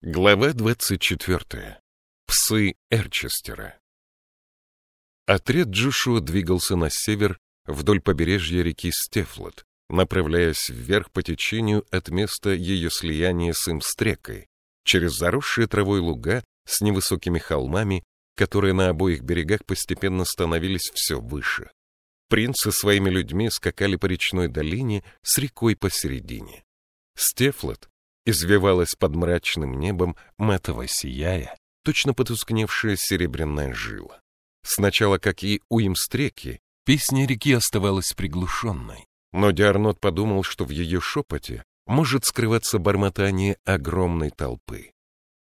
Глава 24. Псы Эрчестера. Отряд Джушуа двигался на север вдоль побережья реки Стефлот, направляясь вверх по течению от места ее слияния с Имстрекой, через заросшие травой луга с невысокими холмами, которые на обоих берегах постепенно становились все выше. Принцы своими людьми скакали по речной долине с рекой посередине. Стефлот извивалась под мрачным небом, матово сияя, точно потускневшая серебряная жила. Сначала, как и у Имстреки, песня реки оставалась приглушенной, но Диарнот подумал, что в ее шепоте может скрываться бормотание огромной толпы.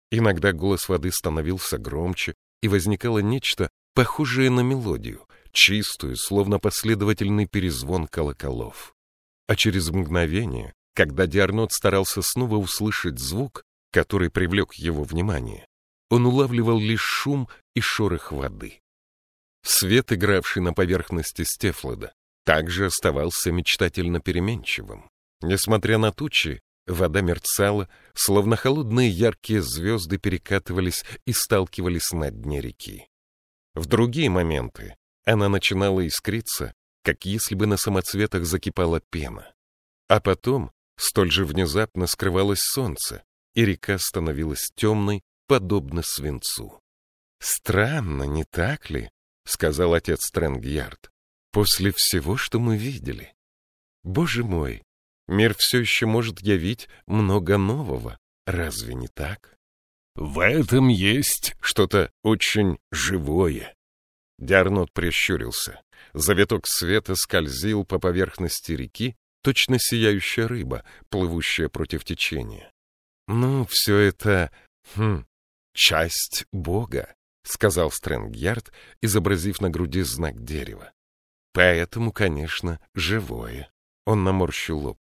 Иногда голос воды становился громче, и возникало нечто, похожее на мелодию, чистую, словно последовательный перезвон колоколов. А через мгновение когда Диарнот старался снова услышать звук, который привлек его внимание, он улавливал лишь шум и шорох воды. Свет, игравший на поверхности Стефлода, также оставался мечтательно переменчивым. Несмотря на тучи, вода мерцала, словно холодные яркие звезды перекатывались и сталкивались на дне реки. В другие моменты она начинала искриться, как если бы на самоцветах закипала пена. А потом Столь же внезапно скрывалось солнце, и река становилась темной, подобно свинцу. «Странно, не так ли?» — сказал отец Стрэнгьярд. «После всего, что мы видели. Боже мой, мир все еще может явить много нового, разве не так?» «В этом есть что-то очень живое». Диарнот прищурился. Завиток света скользил по поверхности реки, точно сияющая рыба, плывущая против течения. «Ну, все это... Хм, часть Бога», — сказал Стрэнгьярд, изобразив на груди знак дерева. «Поэтому, конечно, живое». Он наморщил лоб.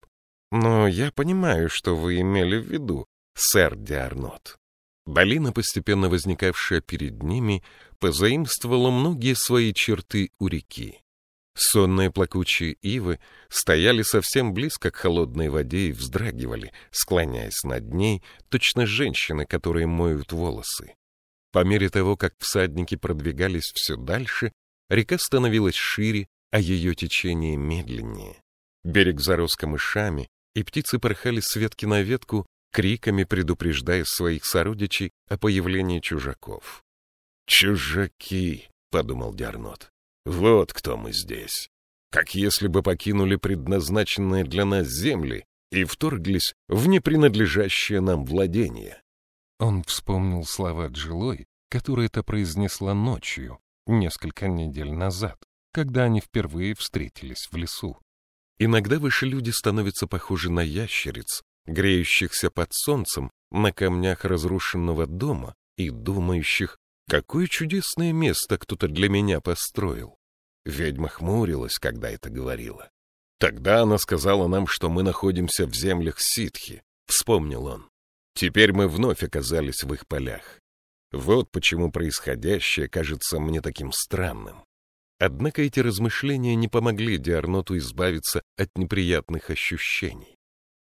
«Но я понимаю, что вы имели в виду, сэр Диарнот». Долина, постепенно возникавшая перед ними, позаимствовала многие свои черты у реки. Сонные плакучие ивы стояли совсем близко к холодной воде и вздрагивали, склоняясь над ней, точно женщины, которые моют волосы. По мере того, как всадники продвигались все дальше, река становилась шире, а ее течение медленнее. Берег зарос камышами, и птицы порхали с ветки на ветку, криками предупреждая своих сородичей о появлении чужаков. «Чужаки!» — подумал Диарнот. Вот кто мы здесь. Как если бы покинули предназначенные для нас земли и вторглись в непринадлежащее нам владение. Он вспомнил слова Джилой, которые это произнесла ночью, несколько недель назад, когда они впервые встретились в лесу. Иногда выше люди становятся похожи на ящериц, греющихся под солнцем на камнях разрушенного дома и думающих, Какое чудесное место кто-то для меня построил. Ведьма хмурилась, когда это говорила. Тогда она сказала нам, что мы находимся в землях ситхи, вспомнил он. Теперь мы вновь оказались в их полях. Вот почему происходящее кажется мне таким странным. Однако эти размышления не помогли Диарноту избавиться от неприятных ощущений.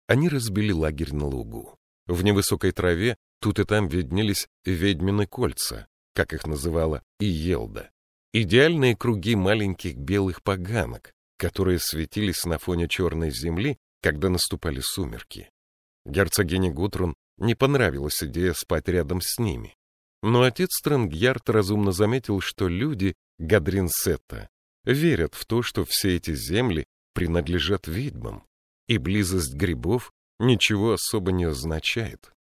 Они разбили лагерь на лугу. В невысокой траве тут и там виднелись ведьмины кольца, как их называла Иелда. Идеальные круги маленьких белых поганок, которые светились на фоне черной земли, когда наступали сумерки. Герцогине Гутрун не понравилась идея спать рядом с ними. Но отец Стрэнгьярд разумно заметил, что люди Гадринсетта верят в то, что все эти земли принадлежат ведьмам, и близость грибов ничего особо не означает.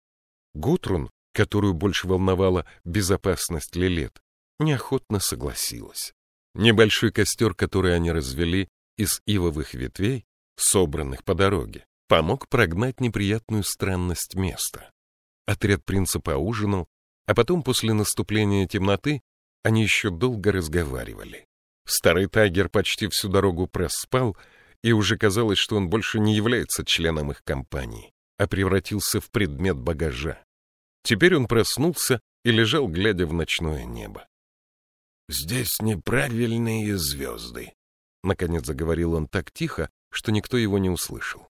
Гутрун которую больше волновала безопасность Лилет, неохотно согласилась. Небольшой костер, который они развели из ивовых ветвей, собранных по дороге, помог прогнать неприятную странность места. Отряд принца поужинал, а потом после наступления темноты они еще долго разговаривали. Старый тайгер почти всю дорогу проспал, и уже казалось, что он больше не является членом их компании, а превратился в предмет багажа. Теперь он проснулся и лежал, глядя в ночное небо. «Здесь неправильные звезды», — наконец заговорил он так тихо, что никто его не услышал.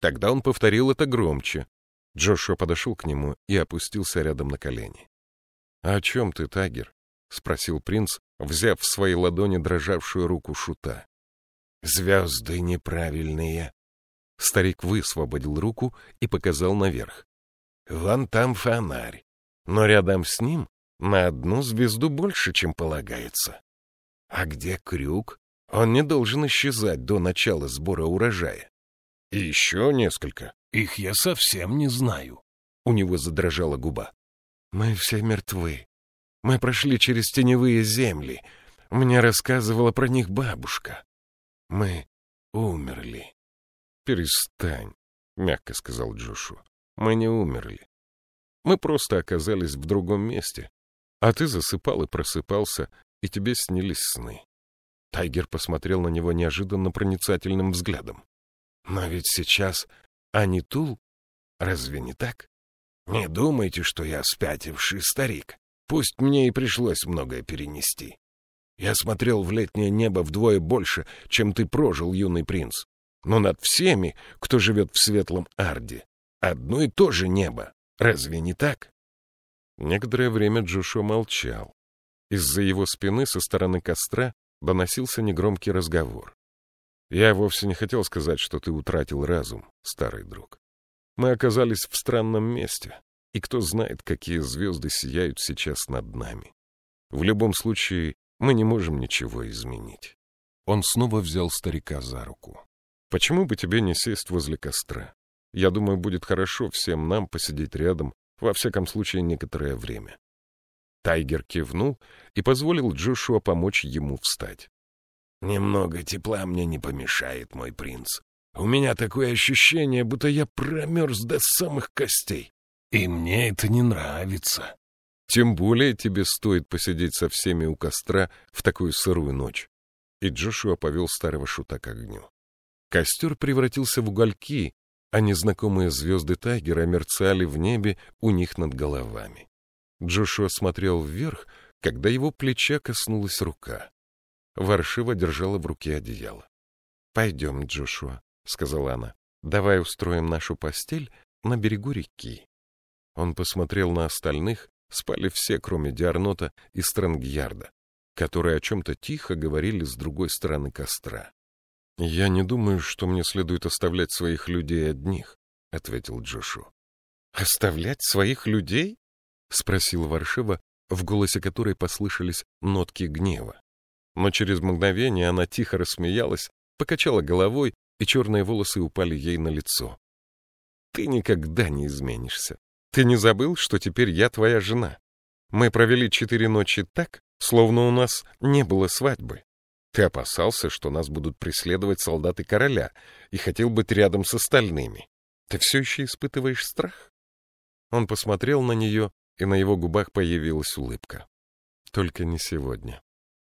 Тогда он повторил это громче. Джошуа подошел к нему и опустился рядом на колени. — О чем ты, Тагер? — спросил принц, взяв в свои ладони дрожавшую руку шута. — Звезды неправильные. Старик высвободил руку и показал наверх. — Вон там фонарь, но рядом с ним на одну звезду больше, чем полагается. А где крюк? Он не должен исчезать до начала сбора урожая. И еще несколько. Их я совсем не знаю. У него задрожала губа. Мы все мертвы. Мы прошли через теневые земли. Мне рассказывала про них бабушка. Мы умерли. Перестань, мягко сказал Джошу. Мы не умерли. Мы просто оказались в другом месте. А ты засыпал и просыпался, и тебе снились сны. Тайгер посмотрел на него неожиданно проницательным взглядом. Но ведь сейчас Анитул, разве не так? Не думайте, что я спятивший старик. Пусть мне и пришлось многое перенести. Я смотрел в летнее небо вдвое больше, чем ты прожил, юный принц. Но над всеми, кто живет в светлом Арде, одно и то же небо. Разве не так? Некоторое время Джошуа молчал. Из-за его спины со стороны костра доносился негромкий разговор. «Я вовсе не хотел сказать, что ты утратил разум, старый друг. Мы оказались в странном месте, и кто знает, какие звезды сияют сейчас над нами. В любом случае, мы не можем ничего изменить». Он снова взял старика за руку. «Почему бы тебе не сесть возле костра? Я думаю, будет хорошо всем нам посидеть рядом, во всяком случае, некоторое время. Тайгер кивнул и позволил Джошуа помочь ему встать. «Немного тепла мне не помешает, мой принц. У меня такое ощущение, будто я промерз до самых костей. И мне это не нравится. Тем более тебе стоит посидеть со всеми у костра в такую сырую ночь». И Джошуа повел старого шута к огню. Костер превратился в угольки, а незнакомые звезды Тайгера мерцали в небе у них над головами. Джошуа смотрел вверх, когда его плеча коснулась рука. Варшива держала в руке одеяло. — Пойдем, Джошуа, — сказала она. — Давай устроим нашу постель на берегу реки. Он посмотрел на остальных, спали все, кроме Диарнота и Стрэнгьярда, которые о чем-то тихо говорили с другой стороны костра. — Я не думаю, что мне следует оставлять своих людей одних, — ответил Джошу. — Оставлять своих людей? — спросил Варшива, в голосе которой послышались нотки гнева. Но через мгновение она тихо рассмеялась, покачала головой, и черные волосы упали ей на лицо. — Ты никогда не изменишься. Ты не забыл, что теперь я твоя жена? Мы провели четыре ночи так, словно у нас не было свадьбы. Ты опасался, что нас будут преследовать солдаты короля, и хотел быть рядом с остальными. Ты все еще испытываешь страх? Он посмотрел на нее, и на его губах появилась улыбка. Только не сегодня.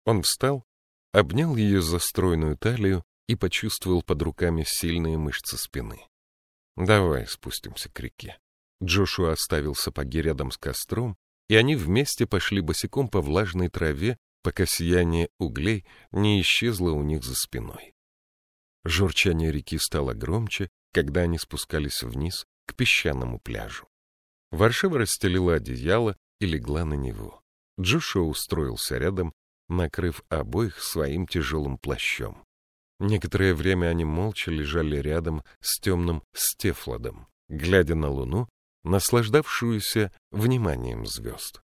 Он встал, обнял ее за стройную талию и почувствовал под руками сильные мышцы спины. «Давай спустимся к реке». Джошуа оставил сапоги рядом с костром, и они вместе пошли босиком по влажной траве, пока сияние углей не исчезло у них за спиной. Журчание реки стало громче, когда они спускались вниз к песчаному пляжу. Варшава расстелила одеяло и легла на него. Джошуа устроился рядом, накрыв обоих своим тяжелым плащом. Некоторое время они молча лежали рядом с темным Стефладом, глядя на луну, наслаждавшуюся вниманием звезд.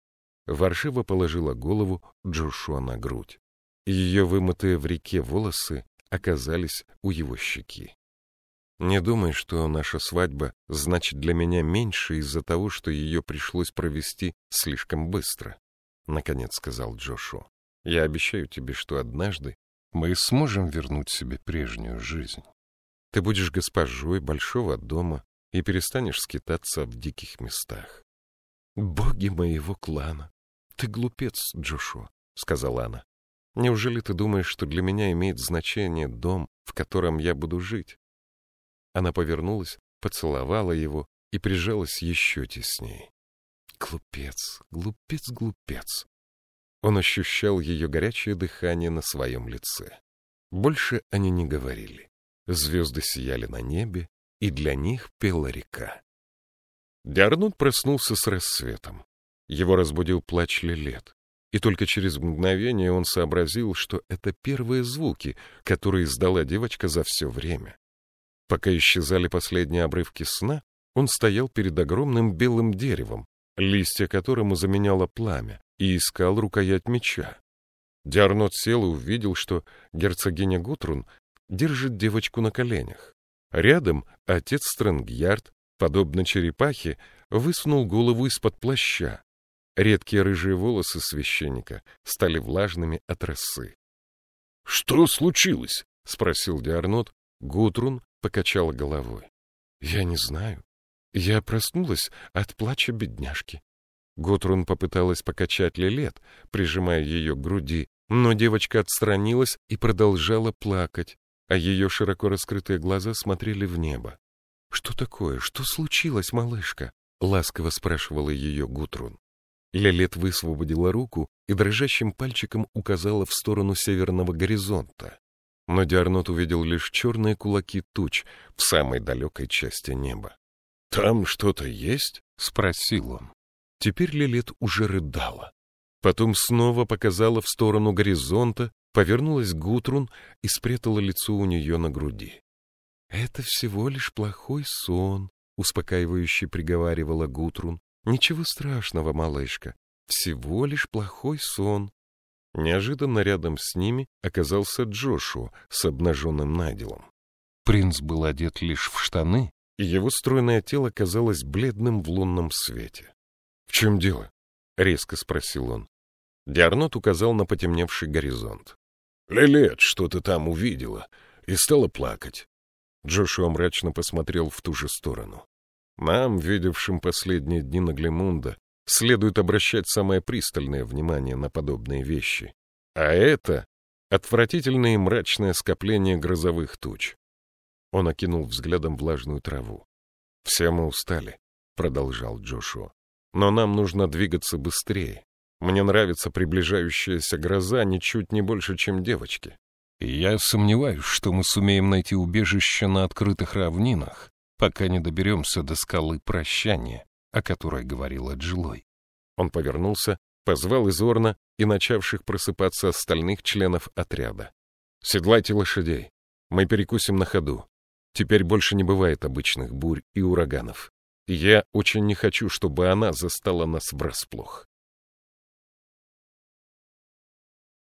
Варшива положила голову Джошуа на грудь. Ее вымытые в реке волосы оказались у его щеки. Не думай, что наша свадьба значит для меня меньше из-за того, что ее пришлось провести слишком быстро, — наконец сказал Джошу. Я обещаю тебе, что однажды мы сможем вернуть себе прежнюю жизнь. Ты будешь госпожой большого дома и перестанешь скитаться в диких местах. — Боги моего клана! Ты глупец, Джошуа, — сказала она. — Неужели ты думаешь, что для меня имеет значение дом, в котором я буду жить? Она повернулась, поцеловала его и прижалась еще тесней. Глупец, глупец, глупец. Он ощущал ее горячее дыхание на своем лице. Больше они не говорили. Звезды сияли на небе, и для них пела река. Диарнот проснулся с рассветом. Его разбудил плач Лилет. И только через мгновение он сообразил, что это первые звуки, которые издала девочка за все время. Пока исчезали последние обрывки сна, он стоял перед огромным белым деревом, листья которому заменяло пламя, и искал рукоять меча. Диарнот сел и увидел, что герцогиня Гутрун держит девочку на коленях. Рядом отец Стрэнгьярд, подобно черепахе, высунул голову из-под плаща. Редкие рыжие волосы священника стали влажными от росы. — Что случилось? — спросил Диарнот. Гутрун покачала головой. — Я не знаю. Я проснулась от плача бедняжки. Гутрун попыталась покачать Лилет, прижимая ее к груди, но девочка отстранилась и продолжала плакать, а ее широко раскрытые глаза смотрели в небо. — Что такое? Что случилось, малышка? — ласково спрашивала ее Гутрун. Лилет высвободила руку и дрожащим пальчиком указала в сторону северного горизонта. Но Диарнот увидел лишь черные кулаки туч в самой далекой части неба. — Там что-то есть? — спросил он. Теперь Лилет уже рыдала. Потом снова показала в сторону горизонта, повернулась к Гутрун и спрятала лицо у нее на груди. — Это всего лишь плохой сон, — успокаивающе приговаривала Гутрун. Ничего страшного, малышка, всего лишь плохой сон. Неожиданно рядом с ними оказался Джошуа с обнаженным наделом. Принц был одет лишь в штаны, и его стройное тело казалось бледным в лунном свете. — В чем дело? — резко спросил он. Диарнот указал на потемневший горизонт. — Лилет что-то там увидела и стала плакать. Джошуа мрачно посмотрел в ту же сторону. Нам, видевшим последние дни Наглемунда, следует обращать самое пристальное внимание на подобные вещи. А это отвратительное и мрачное скопление грозовых туч. Он окинул взглядом влажную траву. «Все мы устали», — продолжал Джошуа. «Но нам нужно двигаться быстрее. Мне нравится приближающаяся гроза ничуть не больше, чем девочки». «Я сомневаюсь, что мы сумеем найти убежище на открытых равнинах, пока не доберемся до скалы прощания, о которой говорила Джилой. Он повернулся, позвал из Орна и начавших просыпаться остальных членов отряда. «Седлайте лошадей. Мы перекусим на ходу. Теперь больше не бывает обычных бурь и ураганов. Я очень не хочу, чтобы она застала нас врасплох».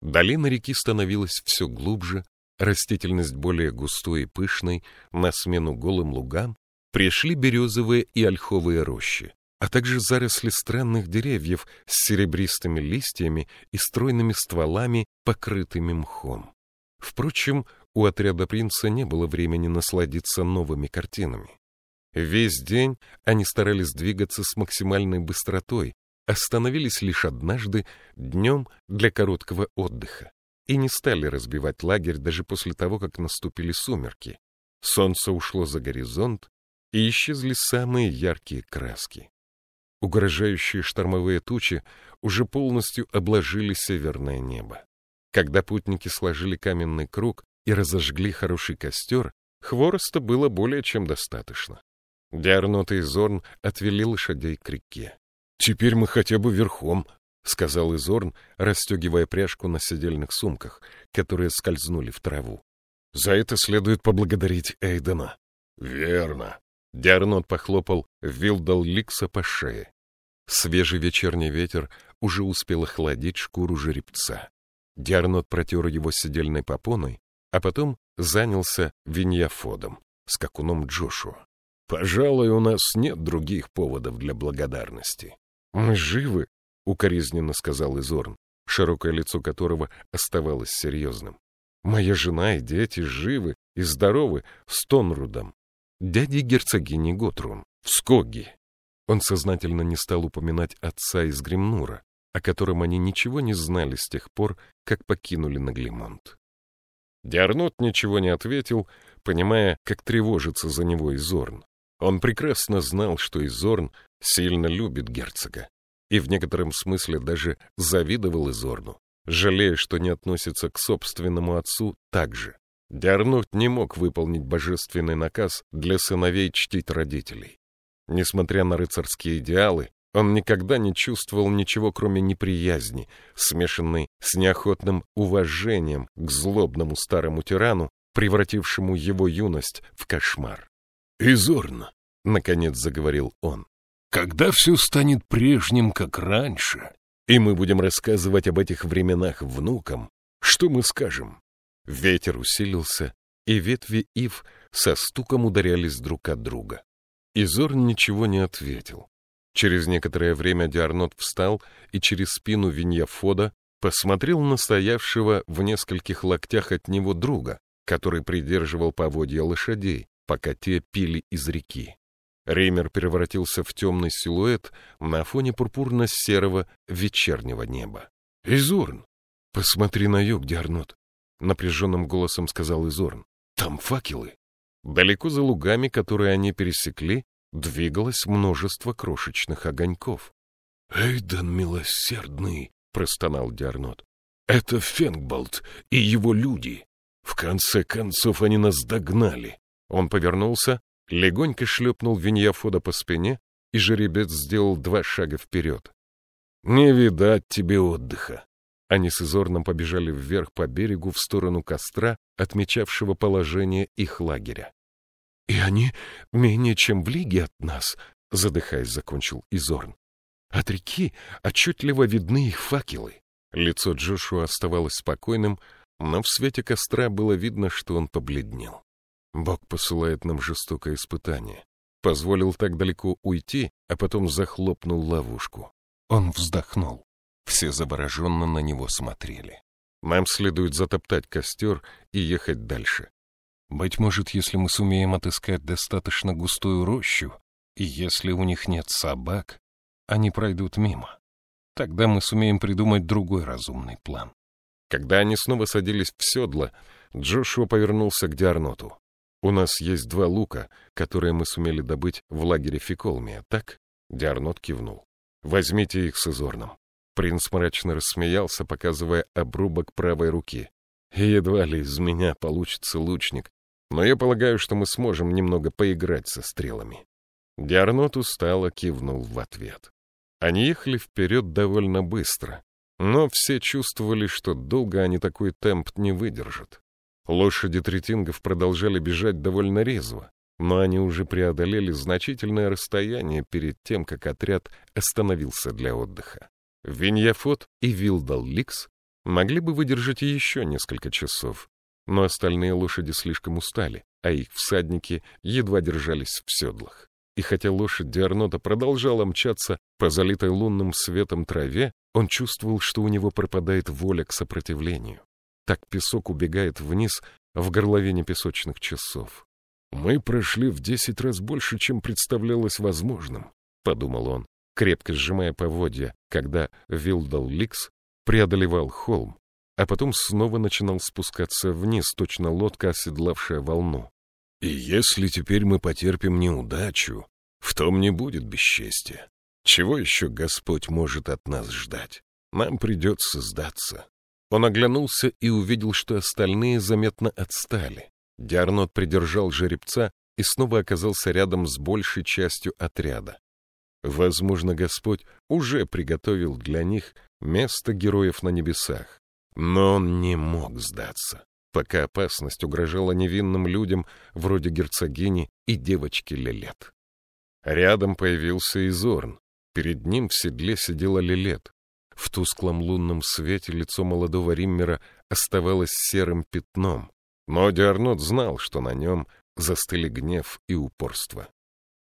Долина реки становилась все глубже, растительность более густой и пышной, на смену голым лугам пришли березовые и ольховые рощи, а также заросли странных деревьев с серебристыми листьями и стройными стволами, покрытыми мхом. Впрочем, у отряда принца не было времени насладиться новыми картинами. Весь день они старались двигаться с максимальной быстротой, остановились лишь однажды днем для короткого отдыха и не стали разбивать лагерь даже после того, как наступили сумерки. Солнце ушло за горизонт, и исчезли самые яркие краски. Угрожающие штормовые тучи уже полностью обложили северное небо. Когда путники сложили каменный круг и разожгли хороший костер, хвороста было более чем достаточно. Диарнот и Изорн отвели лошадей к реке. — Теперь мы хотя бы верхом, — сказал Изорн, расстегивая пряжку на седельных сумках, которые скользнули в траву. — За это следует поблагодарить Эйдена. — Верно, Диарнот похлопал Вилдал Ликса по шее. Свежий вечерний ветер уже успел охладить шкуру жеребца. Диарнот протер его сидельной попоной, а потом занялся виньяфодом, скакуном Джошуа. «Пожалуй, у нас нет других поводов для благодарности». «Мы живы», — укоризненно сказал Изорн, широкое лицо которого оставалось серьезным. «Моя жена и дети живы и здоровы с Тонрудом дяди герцогини Готрун, в Скогге. Он сознательно не стал упоминать отца из Гремнура, о котором они ничего не знали с тех пор, как покинули Наглимонт. Диарнот ничего не ответил, понимая, как тревожится за него Изорн. Он прекрасно знал, что Изорн сильно любит герцога, и в некотором смысле даже завидовал Изорну, жалея, что не относится к собственному отцу так же. Диарнот не мог выполнить божественный наказ для сыновей чтить родителей. Несмотря на рыцарские идеалы, он никогда не чувствовал ничего, кроме неприязни, смешанной с неохотным уважением к злобному старому тирану, превратившему его юность в кошмар. «Изорно», — наконец заговорил он, — «когда все станет прежним, как раньше, и мы будем рассказывать об этих временах внукам, что мы скажем?» Ветер усилился, и ветви ив со стуком ударялись друг от друга. Изорн ничего не ответил. Через некоторое время Диарнот встал и через спину Виньяфода посмотрел на стоявшего в нескольких локтях от него друга, который придерживал поводья лошадей, пока те пили из реки. Реймер превратился в темный силуэт на фоне пурпурно-серого вечернего неба. — Изорн, посмотри на юг, Диарнот, — напряженным голосом сказал Изорн. — Там факелы. Далеко за лугами, которые они пересекли, двигалось множество крошечных огоньков. — Эйден милосердный! — простонал Диарнот. — Это Фенгболт и его люди. В конце концов они нас догнали. Он повернулся, легонько шлепнул Виньяфода по спине, и жеребец сделал два шага вперед. — Не видать тебе отдыха. Они с Изорном побежали вверх по берегу в сторону костра, отмечавшего положение их лагеря. — И они менее чем в лиге от нас, — задыхаясь, закончил Изорн. От реки отчетливо видны их факелы. Лицо Джошуа оставалось спокойным, но в свете костра было видно, что он побледнел. Бог посылает нам жестокое испытание. Позволил так далеко уйти, а потом захлопнул ловушку. Он вздохнул. Все завороженно на него смотрели. Нам следует затоптать костер и ехать дальше. Быть может, если мы сумеем отыскать достаточно густую рощу, и если у них нет собак, они пройдут мимо. Тогда мы сумеем придумать другой разумный план. Когда они снова садились в седло, Джошуа повернулся к Диарноту. «У нас есть два лука, которые мы сумели добыть в лагере Фиколмия, так?» Диарнот кивнул. «Возьмите их с Изорном». Принц мрачно рассмеялся, показывая обрубок правой руки. «Едва ли из меня получится лучник, но я полагаю, что мы сможем немного поиграть со стрелами». Диарнот устало кивнул в ответ. Они ехали вперед довольно быстро, но все чувствовали, что долго они такой темп не выдержат. Лошади третингов продолжали бежать довольно резво, но они уже преодолели значительное расстояние перед тем, как отряд остановился для отдыха. Виньяфот и Вилдал Ликс могли бы выдержать еще несколько часов, но остальные лошади слишком устали, а их всадники едва держались в седлах. И хотя лошадь Диарнота продолжала мчаться по залитой лунным светом траве, он чувствовал, что у него пропадает воля к сопротивлению. Так песок убегает вниз в горловине песочных часов. «Мы прошли в десять раз больше, чем представлялось возможным», — подумал он, крепко сжимая поводья, когда Вилдал Ликс преодолевал холм, а потом снова начинал спускаться вниз, точно лодка, оседлавшая волну. «И если теперь мы потерпим неудачу, в том не будет бесчестия. Чего еще Господь может от нас ждать? Нам придется сдаться. Он оглянулся и увидел, что остальные заметно отстали. Диарнот придержал жеребца и снова оказался рядом с большей частью отряда. Возможно, Господь уже приготовил для них место героев на небесах. Но он не мог сдаться, пока опасность угрожала невинным людям вроде герцогини и девочки Лилет. Рядом появился Изорн, Перед ним в седле сидела Лилет. В тусклом лунном свете лицо молодого Риммера оставалось серым пятном, но Диарнот знал, что на нем застыли гнев и упорство.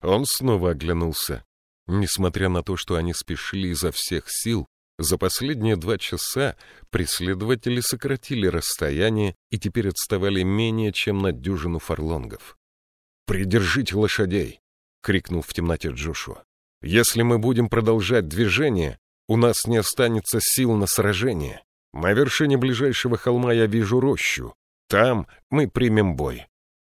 Он снова оглянулся. Несмотря на то, что они спешили изо всех сил, за последние два часа преследователи сократили расстояние и теперь отставали менее чем на дюжину фарлонгов. «Придержите лошадей!» — крикнул в темноте Джошуа. Если мы будем продолжать движение, у нас не останется сил на сражение. На вершине ближайшего холма я вижу рощу. Там мы примем бой.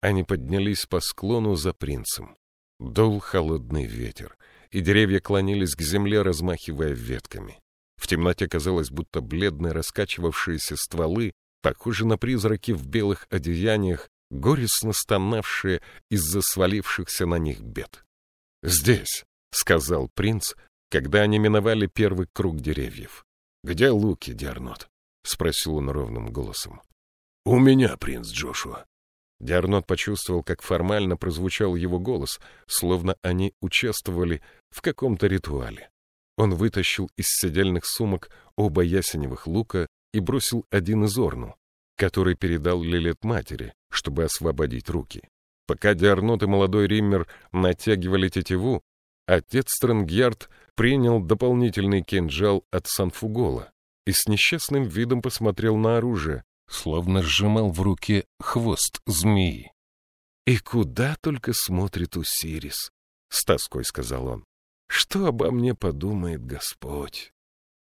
Они поднялись по склону за принцем. Дул холодный ветер, и деревья клонились к земле, размахивая ветками. В темноте казалось, будто бледные раскачивавшиеся стволы, похожи на призраки в белых одеяниях, горестно стонавшие из-за свалившихся на них бед. «Здесь», — сказал принц, когда они миновали первый круг деревьев. «Где луки, Диарнот?» — спросил он ровным голосом. «У меня, принц Джошуа». Диарнот почувствовал, как формально прозвучал его голос, словно они участвовали в каком-то ритуале. Он вытащил из седельных сумок оба ясеневых лука и бросил один из орну, который передал Лилет матери, чтобы освободить руки. Пока Диарнот и молодой Риммер натягивали тетиву, отец Стрэнгьярд принял дополнительный кинжал от Санфугола и с несчастным видом посмотрел на оружие, словно сжимал в руке хвост змеи. «И куда только смотрит Усирис?» — с тоской сказал он. «Что обо мне подумает Господь?»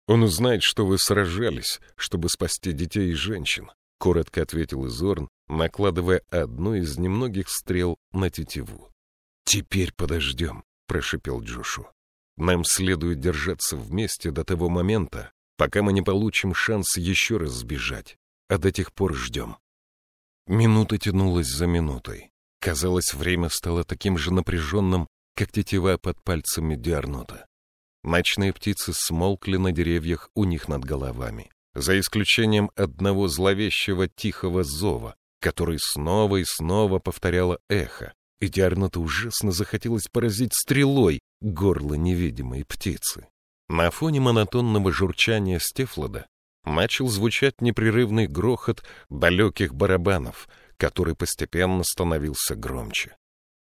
«Он узнает, что вы сражались, чтобы спасти детей и женщин», — коротко ответил Изорн, накладывая одну из немногих стрел на тетиву. «Теперь подождем», — прошипел Джошу. «Нам следует держаться вместе до того момента, пока мы не получим шанс еще раз сбежать, а до тех пор ждем». Минута тянулась за минутой. Казалось, время стало таким же напряженным, как тетива под пальцами Диарнота. Ночные птицы смолкли на деревьях у них над головами, за исключением одного зловещего тихого зова, который снова и снова повторяло эхо, и Диарноту ужасно захотелось поразить стрелой горло невидимой птицы. На фоне монотонного журчания Стефлода начал звучать непрерывный грохот далеких барабанов, который постепенно становился громче.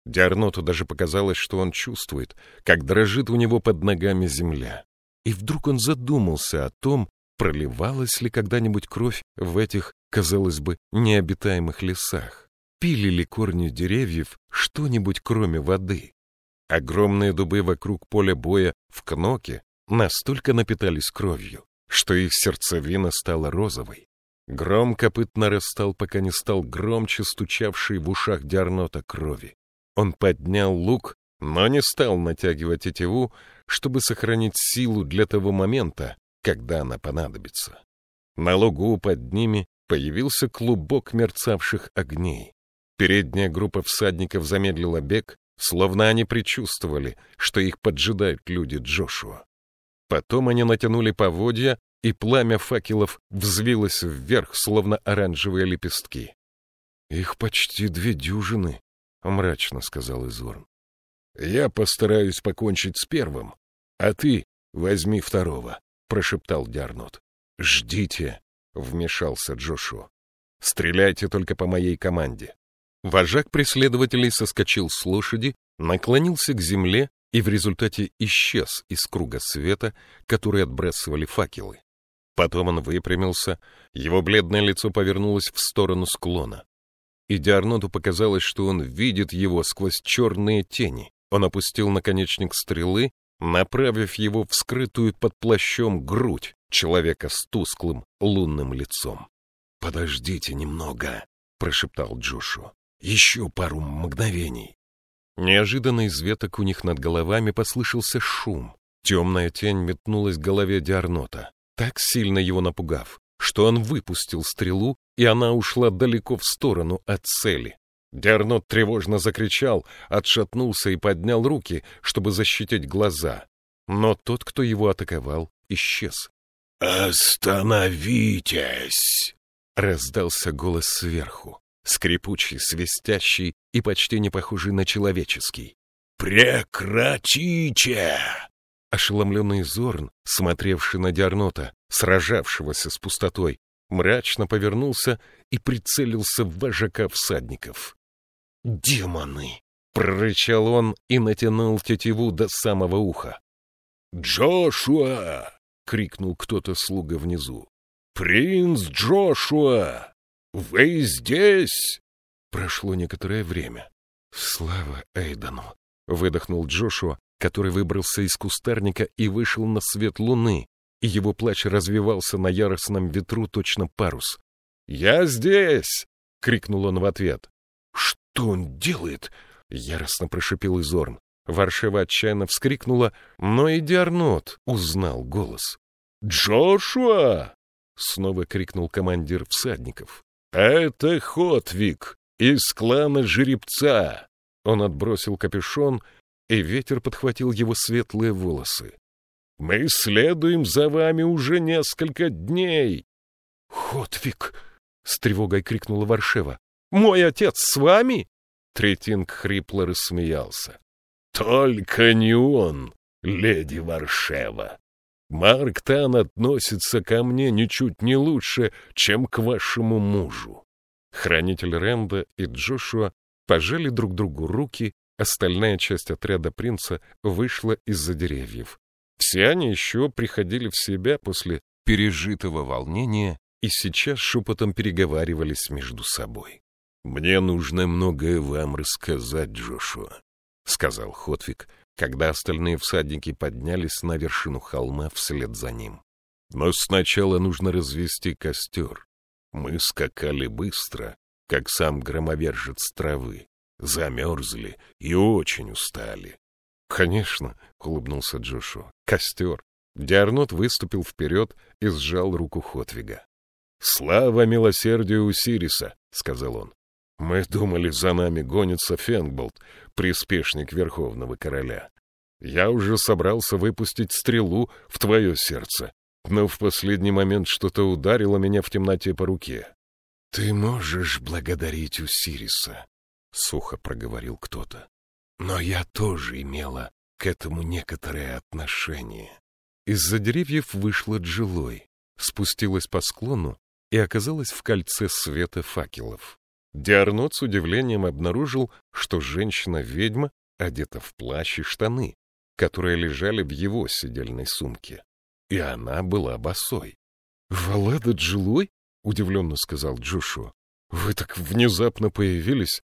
Диарноту даже показалось, что он чувствует, как дрожит у него под ногами земля. И вдруг он задумался о том, проливалась ли когда-нибудь кровь в этих казалось бы, необитаемых лесах. Пили ли корни деревьев что-нибудь кроме воды? Огромные дубы вокруг поля боя в Кноке настолько напитались кровью, что их сердцевина стала розовой. Гром копыт нарастал, пока не стал громче стучавший в ушах Диарнота крови. Он поднял лук, но не стал натягивать тетиву, чтобы сохранить силу для того момента, когда она понадобится. На лугу под ними появился клубок мерцавших огней. Передняя группа всадников замедлила бег, словно они предчувствовали, что их поджидают люди Джошуа. Потом они натянули поводья, и пламя факелов взвилось вверх, словно оранжевые лепестки. — Их почти две дюжины, — мрачно сказал Изорн. — Я постараюсь покончить с первым, а ты возьми второго, — прошептал Диарнот. — Ждите, — вмешался Джошуа. «Стреляйте только по моей команде». Вожак преследователей соскочил с лошади, наклонился к земле и в результате исчез из круга света, который отбрасывали факелы. Потом он выпрямился, его бледное лицо повернулось в сторону склона. И Диарноту показалось, что он видит его сквозь черные тени. Он опустил наконечник стрелы, направив его в скрытую под плащом грудь, человека с тусклым лунным лицом. «Подождите немного», — прошептал Джошу. «Еще пару мгновений». Неожиданно из веток у них над головами послышался шум. Темная тень метнулась к голове Диарнота, так сильно его напугав, что он выпустил стрелу, и она ушла далеко в сторону от цели. Диарнот тревожно закричал, отшатнулся и поднял руки, чтобы защитить глаза. Но тот, кто его атаковал, исчез. «Остановитесь!» — раздался голос сверху, скрипучий, свистящий и почти не похожий на человеческий. «Прекратите!» Ошеломленный Зорн, смотревший на Диарнота, сражавшегося с пустотой, мрачно повернулся и прицелился в вожака всадников. «Демоны!» — прорычал он и натянул тетиву до самого уха. «Джошуа!» — крикнул кто-то слуга внизу. «Принц Джошуа! Вы здесь?» Прошло некоторое время. «Слава Эйдану!» — выдохнул Джошуа, который выбрался из кустарника и вышел на свет луны, и его плач развивался на яростном ветру точно парус. «Я здесь!» — крикнул он в ответ. «Что он делает?» — яростно прошипел Изорн. Варшева отчаянно вскрикнула, но и Диарнот узнал голос. «Джошуа!» — снова крикнул командир всадников. «Это Хотвик из клана Жеребца!» Он отбросил капюшон и ветер подхватил его светлые волосы. «Мы следуем за вами уже несколько дней!» «Хотвик!» — с тревогой крикнула Варшева. «Мой отец с вами?» Третинг хрипло рассмеялся. «Только не он, леди Варшева. Марк Тан относится ко мне ничуть не лучше, чем к вашему мужу». Хранитель Ренда и Джошуа пожали друг другу руки, остальная часть отряда принца вышла из-за деревьев. Все они еще приходили в себя после пережитого волнения и сейчас шепотом переговаривались между собой. «Мне нужно многое вам рассказать, Джошуа», — сказал Хотвик, когда остальные всадники поднялись на вершину холма вслед за ним. «Но сначала нужно развести костер. Мы скакали быстро, как сам громовержец травы, замерзли и очень устали. «Конечно», — улыбнулся Джошуа, — «костер». Диарнот выступил вперед и сжал руку Хотвига. «Слава милосердию Усириса», — сказал он. «Мы думали, за нами гонится Фенгболт, приспешник Верховного Короля. Я уже собрался выпустить стрелу в твое сердце, но в последний момент что-то ударило меня в темноте по руке. — Ты можешь благодарить Усириса, — сухо проговорил кто-то. — Но я тоже имела к этому некоторое отношение. Из-за деревьев вышла Джилой, спустилась по склону и оказалась в кольце света факелов. Диарнот с удивлением обнаружил, что женщина-ведьма одета в плащ и штаны, которые лежали в его сидельной сумке и она была босой. — Валада Джилой? — удивленно сказал Джошуа. — Вы так внезапно появились.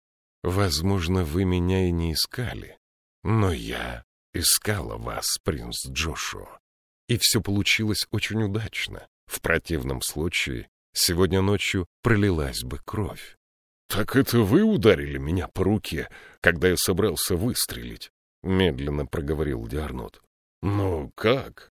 Возможно, вы меня и не искали. Но я искала вас, принц Джошуа. И все получилось очень удачно. В противном случае сегодня ночью пролилась бы кровь. — Так это вы ударили меня по руке, когда я собрался выстрелить? — медленно проговорил Диарнот. — Ну, как?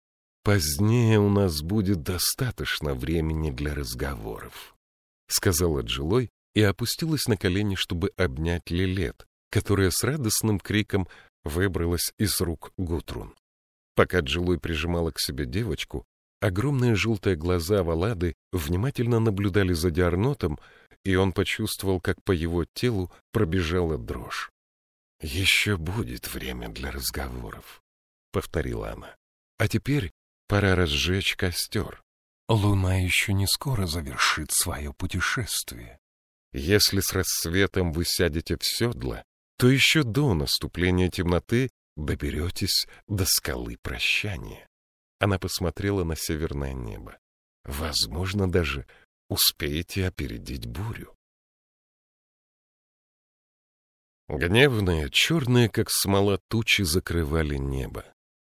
«Позднее у нас будет достаточно времени для разговоров», — сказала Джилой и опустилась на колени, чтобы обнять Лилет, которая с радостным криком выбралась из рук Гутрун. Пока Джилой прижимала к себе девочку, огромные желтые глаза Валады внимательно наблюдали за Диарнотом, и он почувствовал, как по его телу пробежала дрожь. «Еще будет время для разговоров», — повторила она. «А теперь Пора разжечь костер. Луна еще не скоро завершит свое путешествие. Если с рассветом вы сядете в седло, то еще до наступления темноты доберетесь до скалы прощания. Она посмотрела на северное небо. Возможно, даже успеете опередить бурю. Гневные, черные, как смола, тучи закрывали небо.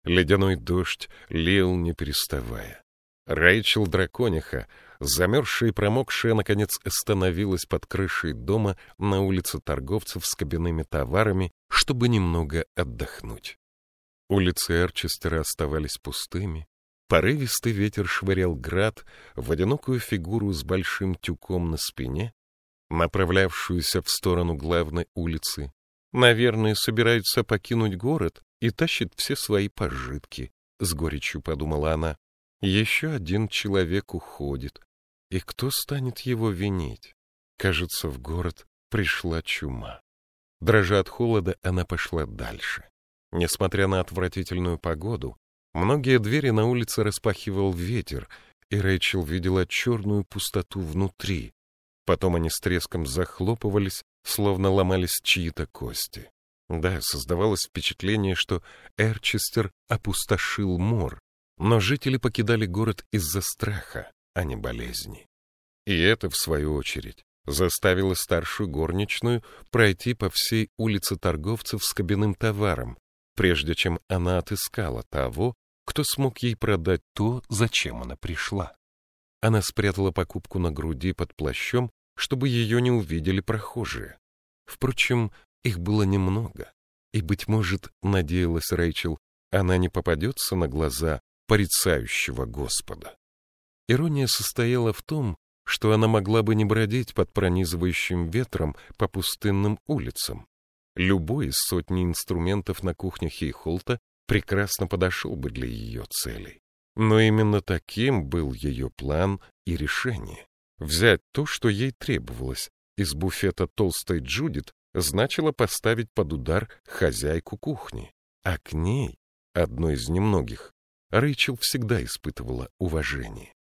Ледяной дождь лил не переставая. Рэйчел Дракониха, замерзшая и промокшая, наконец остановилась под крышей дома на улице торговцев с кабинными товарами, чтобы немного отдохнуть. Улицы Эрчестера оставались пустыми. Порывистый ветер швырял град в одинокую фигуру с большим тюком на спине, направлявшуюся в сторону главной улицы. Наверное, собираются покинуть город, и тащит все свои пожитки, — с горечью подумала она. Еще один человек уходит, и кто станет его винить? Кажется, в город пришла чума. Дрожа от холода, она пошла дальше. Несмотря на отвратительную погоду, многие двери на улице распахивал ветер, и Рэйчел видела черную пустоту внутри. Потом они с треском захлопывались, словно ломались чьи-то кости. Да, создавалось впечатление, что Эрчестер опустошил мор, но жители покидали город из-за страха, а не болезни. И это, в свою очередь, заставило старшую горничную пройти по всей улице торговцев с кабинным товаром, прежде чем она отыскала того, кто смог ей продать то, зачем она пришла. Она спрятала покупку на груди под плащом, чтобы ее не увидели прохожие. Впрочем, их было немного, и, быть может, надеялась Рэйчел, она не попадется на глаза порицающего Господа. Ирония состояла в том, что она могла бы не бродить под пронизывающим ветром по пустынным улицам. любой из сотни инструментов на кухне Хейхолта прекрасно подошел бы для ее целей. Но именно таким был ее план и решение. Взять то, что ей требовалось, из буфета толстой Джудит, значило поставить под удар хозяйку кухни. А к ней, одной из немногих, Рэйчел всегда испытывала уважение.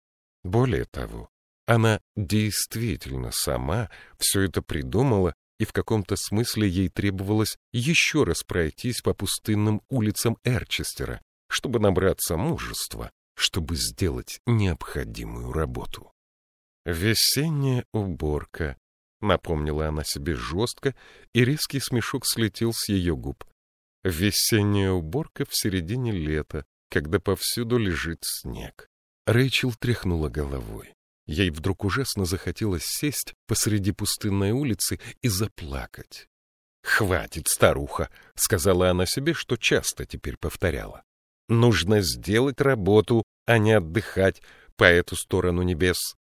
Более того, она действительно сама все это придумала, и в каком-то смысле ей требовалось еще раз пройтись по пустынным улицам Эрчестера, чтобы набраться мужества, чтобы сделать необходимую работу. «Весенняя уборка», — напомнила она себе жестко, и резкий смешок слетел с ее губ. «Весенняя уборка в середине лета, когда повсюду лежит снег». Рэйчел тряхнула головой. Ей вдруг ужасно захотелось сесть посреди пустынной улицы и заплакать. «Хватит, старуха!» — сказала она себе, что часто теперь повторяла. «Нужно сделать работу, а не отдыхать по эту сторону небес».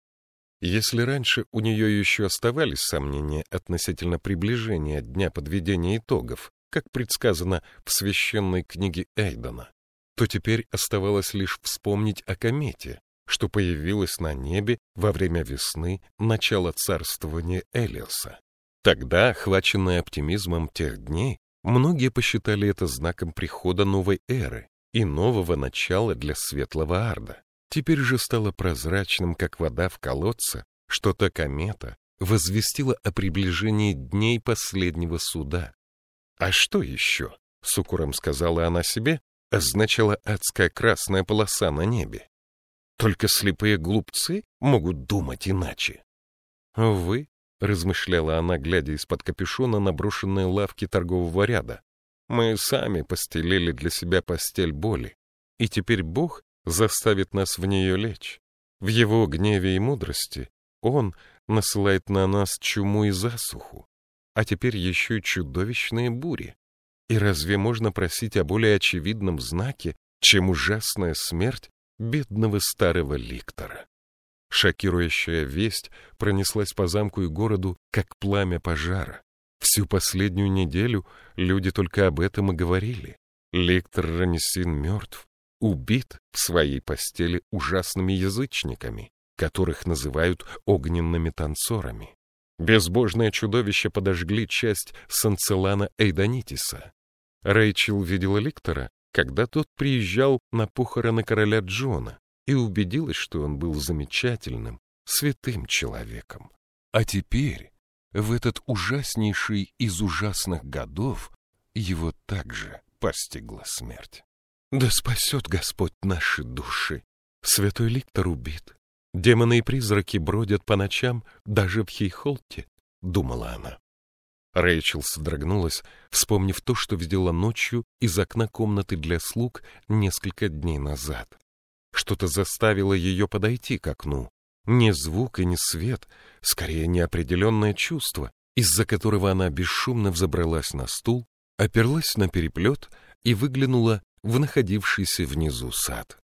Если раньше у нее еще оставались сомнения относительно приближения дня подведения итогов, как предсказано в священной книге Эйдена, то теперь оставалось лишь вспомнить о комете, что появилась на небе во время весны начала царствования Элиоса. Тогда, охваченные оптимизмом тех дней, многие посчитали это знаком прихода новой эры и нового начала для Светлого Арда. Теперь же стало прозрачным, как вода в колодце, что та комета возвестила о приближении дней последнего суда. А что еще, с укором сказала она себе, означала адская красная полоса на небе? Только слепые глупцы могут думать иначе. Вы, размышляла она, глядя из-под капюшона на брошенные лавки торгового ряда, мы сами постелили для себя постель боли, и теперь Бог заставит нас в нее лечь. В его гневе и мудрости он насылает на нас чуму и засуху, а теперь еще чудовищные бури. И разве можно просить о более очевидном знаке, чем ужасная смерть бедного старого ликтора. Шокирующая весть пронеслась по замку и городу, как пламя пожара. Всю последнюю неделю люди только об этом и говорили. Ликтор Ранесин мертв, убит в своей постели ужасными язычниками, которых называют огненными танцорами. Безбожное чудовище подожгли часть Санцелана Эйдонитиса. Рэйчел видела Ликтора когда тот приезжал на похороны короля Джона и убедилась, что он был замечательным, святым человеком. А теперь, в этот ужаснейший из ужасных годов, его также постигла смерть. Да спасет Господь наши души. Святой Ликтор убит. Демоны и призраки бродят по ночам даже в Хейхолте, думала она. Рэйчел содрогнулась, вспомнив то, что видела ночью из окна комнаты для слуг несколько дней назад. Что-то заставило ее подойти к окну. Не звук и не свет, скорее неопределенное чувство, из-за которого она бесшумно взобралась на стул, оперлась на переплет и выглянула в находившийся внизу сад.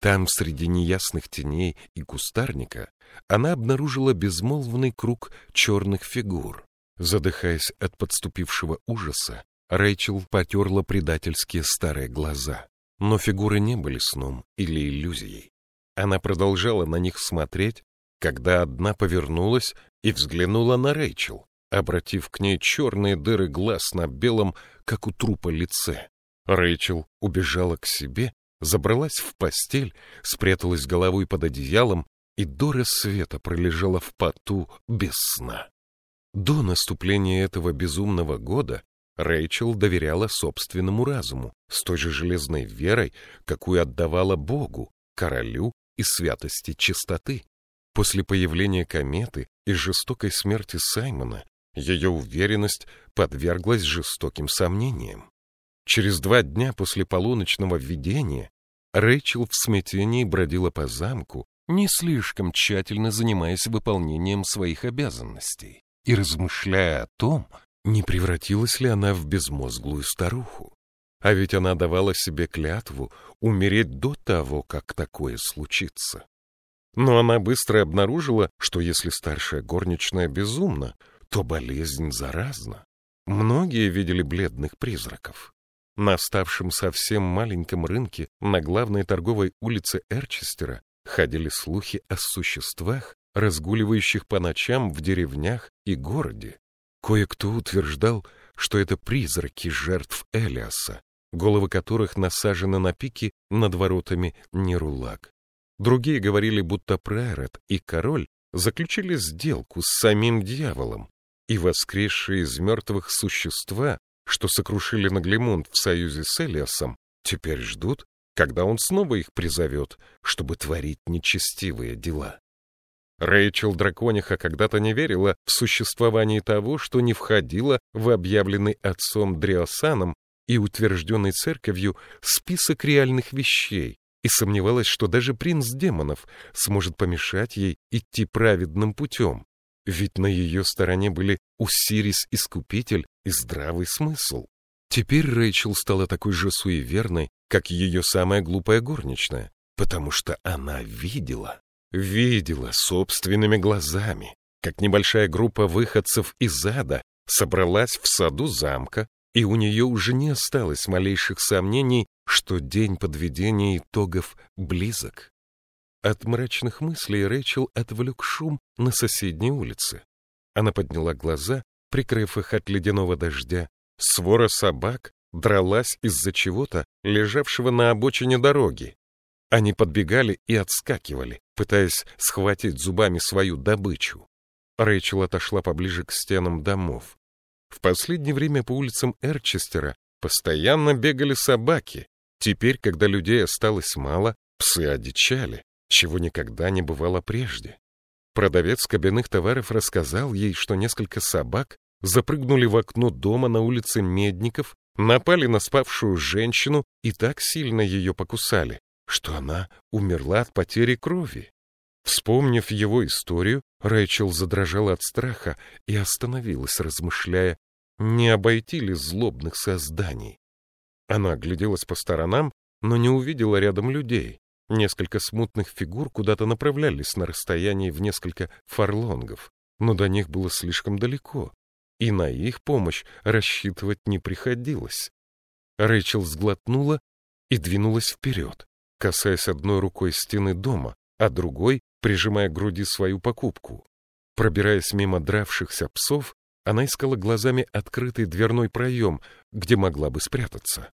Там, среди неясных теней и кустарника, она обнаружила безмолвный круг черных фигур. Задыхаясь от подступившего ужаса, Рэйчел потерла предательские старые глаза. Но фигуры не были сном или иллюзией. Она продолжала на них смотреть, когда одна повернулась и взглянула на Рэйчел, обратив к ней черные дыры глаз на белом, как у трупа, лице. Рэйчел убежала к себе, забралась в постель, спряталась головой под одеялом и до рассвета пролежала в поту без сна. До наступления этого безумного года Рэйчел доверяла собственному разуму с той же железной верой, какую отдавала Богу, королю и святости чистоты. После появления кометы и жестокой смерти Саймона ее уверенность подверглась жестоким сомнениям. Через два дня после полуночного видения Рэйчел в смятении бродила по замку, не слишком тщательно занимаясь выполнением своих обязанностей и размышляя о том, не превратилась ли она в безмозглую старуху. А ведь она давала себе клятву умереть до того, как такое случится. Но она быстро обнаружила, что если старшая горничная безумна, то болезнь заразна. Многие видели бледных призраков. На оставшем совсем маленьком рынке на главной торговой улице Эрчестера ходили слухи о существах, разгуливающих по ночам в деревнях и городе. Кое-кто утверждал, что это призраки жертв Элиаса, головы которых насажены на пики над воротами Нерулак. Другие говорили, будто Прайрат и король заключили сделку с самим дьяволом, и воскресшие из мертвых существа, что сокрушили Наглемунд в союзе с Элиасом, теперь ждут, когда он снова их призовет, чтобы творить нечестивые дела. Рэйчел Дракониха когда-то не верила в существование того, что не входило в объявленный отцом Дриосаном и утвержденный церковью список реальных вещей, и сомневалась, что даже принц демонов сможет помешать ей идти праведным путем. Ведь на ее стороне были Усирис-искупитель и здравый смысл. Теперь Рэйчел стала такой же суеверной, как ее самая глупая горничная, потому что она видела видела собственными глазами, как небольшая группа выходцев из ада собралась в саду замка, и у нее уже не осталось малейших сомнений, что день подведения итогов близок. От мрачных мыслей Рэйчел отвлек шум на соседней улице. Она подняла глаза, прикрыв их от ледяного дождя. Свора собак дралась из-за чего-то, лежавшего на обочине дороги. Они подбегали и отскакивали, пытаясь схватить зубами свою добычу. Рэйчел отошла поближе к стенам домов. В последнее время по улицам Эрчестера постоянно бегали собаки. Теперь, когда людей осталось мало, псы одичали, чего никогда не бывало прежде. Продавец кабинных товаров рассказал ей, что несколько собак запрыгнули в окно дома на улице Медников, напали на спавшую женщину и так сильно ее покусали, что она умерла от потери крови. Вспомнив его историю, Рэйчел задрожала от страха и остановилась, размышляя, не обойти ли злобных созданий. Она огляделась по сторонам, но не увидела рядом людей. Несколько смутных фигур куда-то направлялись на расстоянии в несколько фарлонгов, но до них было слишком далеко, и на их помощь рассчитывать не приходилось. Рэйчел сглотнула и двинулась вперед касаясь одной рукой стены дома, а другой прижимая к груди свою покупку. Пробираясь мимо дравшихся псов, она искала глазами открытый дверной проем, где могла бы спрятаться.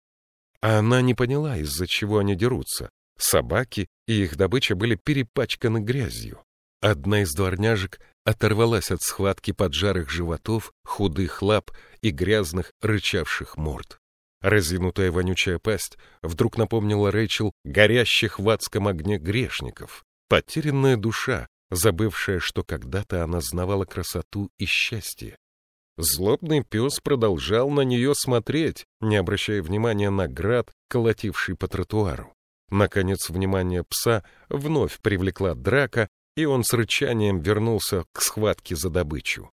А она не поняла, из-за чего они дерутся. Собаки и их добыча были перепачканы грязью. Одна из дворняжек оторвалась от схватки поджарых животов, худых лап и грязных рычавших морд. Разинутая вонючая пасть вдруг напомнила Рэйчел горящих в адском огне грешников. Потерянная душа, забывшая, что когда-то она знавала красоту и счастье. Злобный пес продолжал на нее смотреть, не обращая внимания на град, колотивший по тротуару. Наконец, внимание пса вновь привлекла драка, и он с рычанием вернулся к схватке за добычу.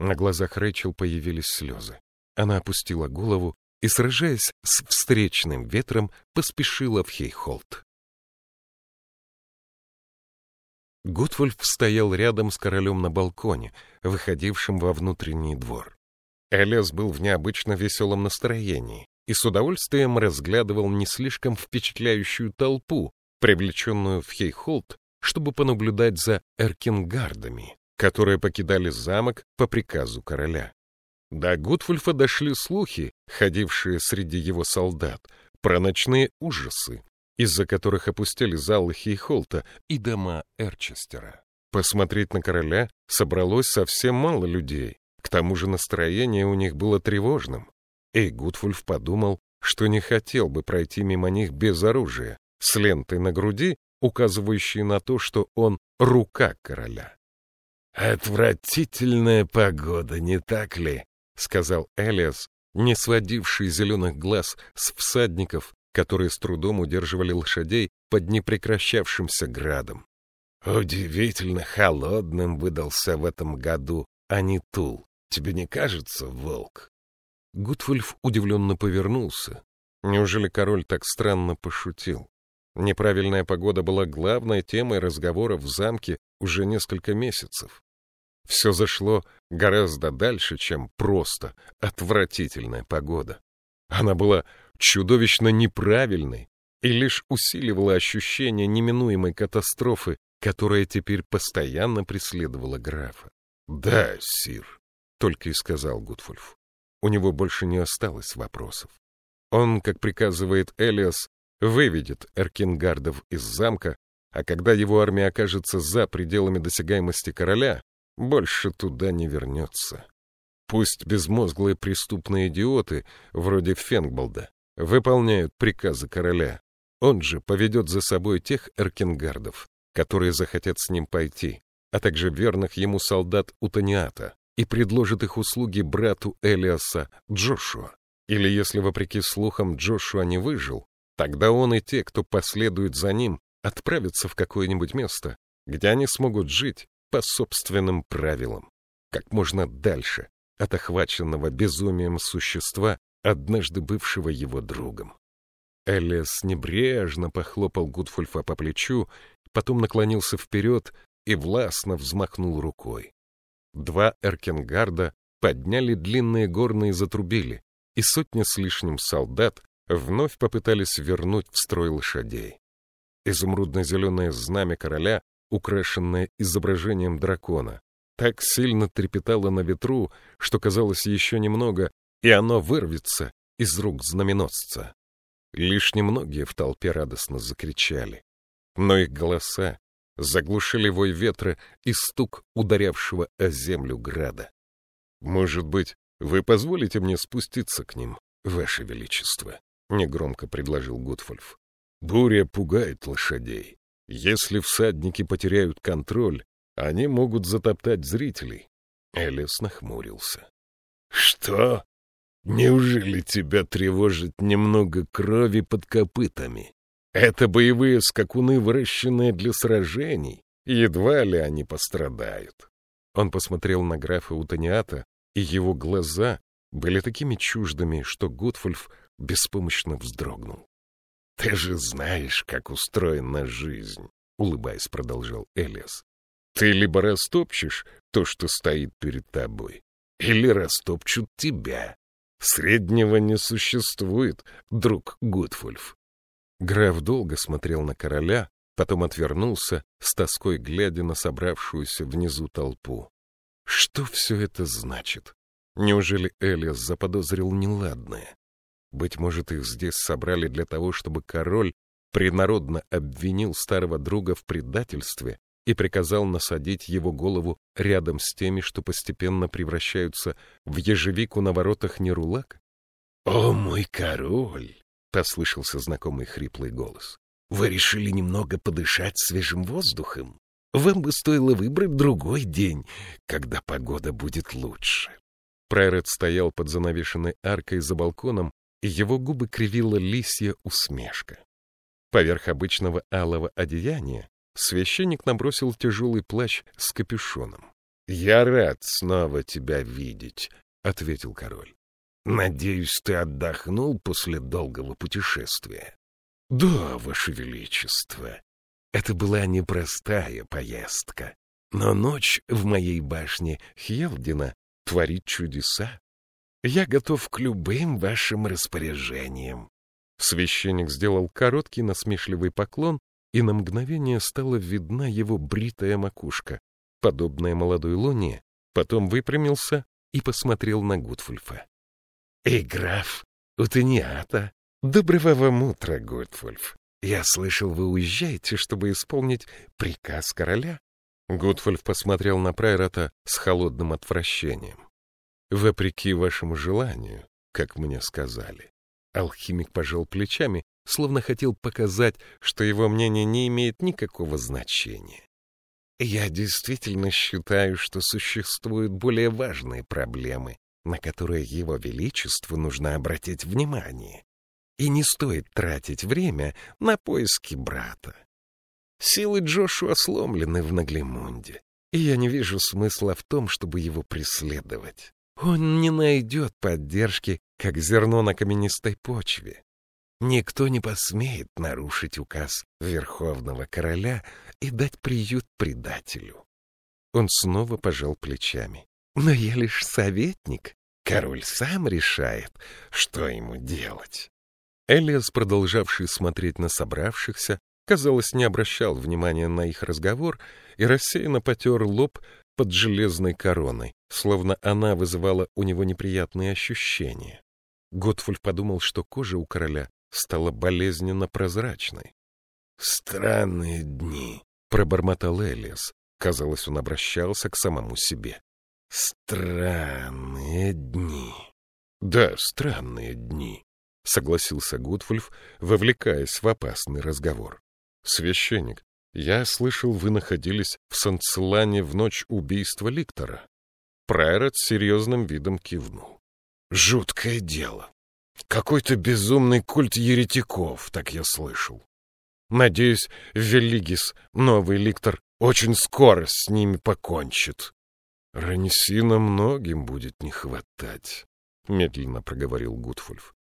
На глазах Рэйчел появились слезы. Она опустила голову и, сражаясь с встречным ветром, поспешила в Хейхолд. Гутвольф стоял рядом с королем на балконе, выходившем во внутренний двор. Элиас был в необычно веселом настроении и с удовольствием разглядывал не слишком впечатляющую толпу, привлеченную в Хейхолд, чтобы понаблюдать за эркингардами, которые покидали замок по приказу короля. До Гутвульфа дошли слухи, ходившие среди его солдат, про ночные ужасы, из-за которых опустили залы Хейхолта и дома Эрчестера. Посмотреть на короля собралось совсем мало людей, к тому же настроение у них было тревожным. И Гутвульф подумал, что не хотел бы пройти мимо них без оружия, с лентой на груди, указывающей на то, что он рука короля. «Отвратительная погода, не так ли?» — сказал Элиас, не сводивший зеленых глаз с всадников, которые с трудом удерживали лошадей под непрекращавшимся градом. Удивительно холодным выдался в этом году Анитул. Тебе не кажется, волк? Гутвульф удивленно повернулся. Неужели король так странно пошутил? Неправильная погода была главной темой разговоров в замке уже несколько месяцев. Все зашло гораздо дальше, чем просто отвратительная погода. Она была чудовищно неправильной и лишь усиливала ощущение неминуемой катастрофы, которая теперь постоянно преследовала графа. «Да, сир», — только и сказал Гудфульф. У него больше не осталось вопросов. Он, как приказывает Элиас, выведет Эркингардов из замка, а когда его армия окажется за пределами досягаемости короля, больше туда не вернется. Пусть безмозглые преступные идиоты, вроде Фенгболда, выполняют приказы короля. Он же поведет за собой тех эркингардов, которые захотят с ним пойти, а также верных ему солдат Утаниата, и предложит их услуги брату Элиаса Джошуа. Или если, вопреки слухам, Джошуа не выжил, тогда он и те, кто последует за ним, отправятся в какое-нибудь место, где они смогут жить по собственным правилам, как можно дальше от охваченного безумием существа, однажды бывшего его другом. Элиас небрежно похлопал Гудфульфа по плечу, потом наклонился вперед и властно взмахнул рукой. Два Эркенгарда подняли длинные горны и затрубили, и сотня с лишним солдат вновь попытались вернуть в строй лошадей. Изумрудно-зеленое знамя короля, украшенное изображением дракона, так сильно трепетало на ветру, что казалось еще немного, и оно вырвется из рук знаменосца. Лишь немногие в толпе радостно закричали, но их голоса заглушили вой ветра и стук ударявшего о землю града. «Может быть, вы позволите мне спуститься к ним, Ваше Величество?» — негромко предложил Гудфольф. «Буря пугает лошадей. Если всадники потеряют контроль, они могут затоптать зрителей». Элис нахмурился. «Что? Неужели тебя тревожит немного крови под копытами? Это боевые скакуны, выращенные для сражений. Едва ли они пострадают. Он посмотрел на графа Утаниата, и его глаза были такими чуждыми, что Гудфульф беспомощно вздрогнул. — Ты же знаешь, как устроена жизнь, — улыбаясь, продолжал Элиас. — Ты либо растопчешь то, что стоит перед тобой, или растопчут тебя. Среднего не существует, друг Гудфульф. Граф долго смотрел на короля, потом отвернулся, с тоской глядя на собравшуюся внизу толпу. Что все это значит? Неужели Элиас заподозрил неладное? Быть может, их здесь собрали для того, чтобы король принародно обвинил старого друга в предательстве и приказал насадить его голову рядом с теми, что постепенно превращаются в ежевику на воротах Нерулак? — О, мой король! — послышался знакомый хриплый голос. «Вы решили немного подышать свежим воздухом? Вам бы стоило выбрать другой день, когда погода будет лучше». Прайрет стоял под занавешенной аркой за балконом, его губы кривила лисья усмешка. Поверх обычного алого одеяния священник набросил тяжелый плащ с капюшоном. — Я рад снова тебя видеть, — ответил король. Надеюсь, ты отдохнул после долгого путешествия. Да, Ваше Величество, это была непростая поездка. Но ночь в моей башне Хелдина творит чудеса. Я готов к любым вашим распоряжениям. Священник сделал короткий насмешливый поклон, и на мгновение стала видна его бритая макушка, подобная молодой луне, потом выпрямился и посмотрел на Гудфульфа. И граф Утениата. Доброго вам утра, Гудфульф. Я слышал, вы уезжаете, чтобы исполнить приказ короля. Гудфульф посмотрел на Прайрата с холодным отвращением. Вопреки вашему желанию, как мне сказали. Алхимик пожал плечами, словно хотел показать, что его мнение не имеет никакого значения. Я действительно считаю, что существуют более важные проблемы, на которые его величеству нужно обратить внимание. И не стоит тратить время на поиски брата. Силы Джошуа сломлены в Наглимунде, и я не вижу смысла в том, чтобы его преследовать. Он не найдет поддержки, как зерно на каменистой почве. Никто не посмеет нарушить указ Верховного Короля и дать приют предателю. Он снова пожал плечами. «Но я лишь советник. Король сам решает, что ему делать». Элиас, продолжавший смотреть на собравшихся, казалось, не обращал внимания на их разговор и рассеянно потер лоб под железной короной, словно она вызывала у него неприятные ощущения. Готфульф подумал, что кожа у короля стала болезненно прозрачной. «Странные дни», — пробормотал Элиас. Казалось, он обращался к самому себе. «Странные дни». «Да, странные дни», — согласился Гудфульф, вовлекаясь в опасный разговор. «Священник, я слышал, вы находились в Санцелане в ночь убийства Ликтора». Прайрат серьезным видом кивнул. «Жуткое дело. Какой-то безумный культ еретиков, так я слышал. Надеюсь, Велигис, новый ликтор, очень скоро с ними покончит. Ранисина многим будет не хватать, — медленно проговорил Гудфульф.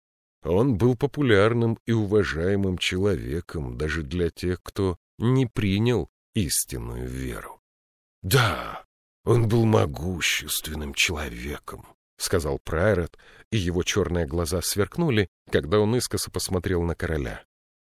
Он был популярным и уважаемым человеком даже для тех, кто не принял истинную веру. — Да, он был могущественным человеком, — сказал Прайрат, и его черные глаза сверкнули, когда он искоса посмотрел на короля.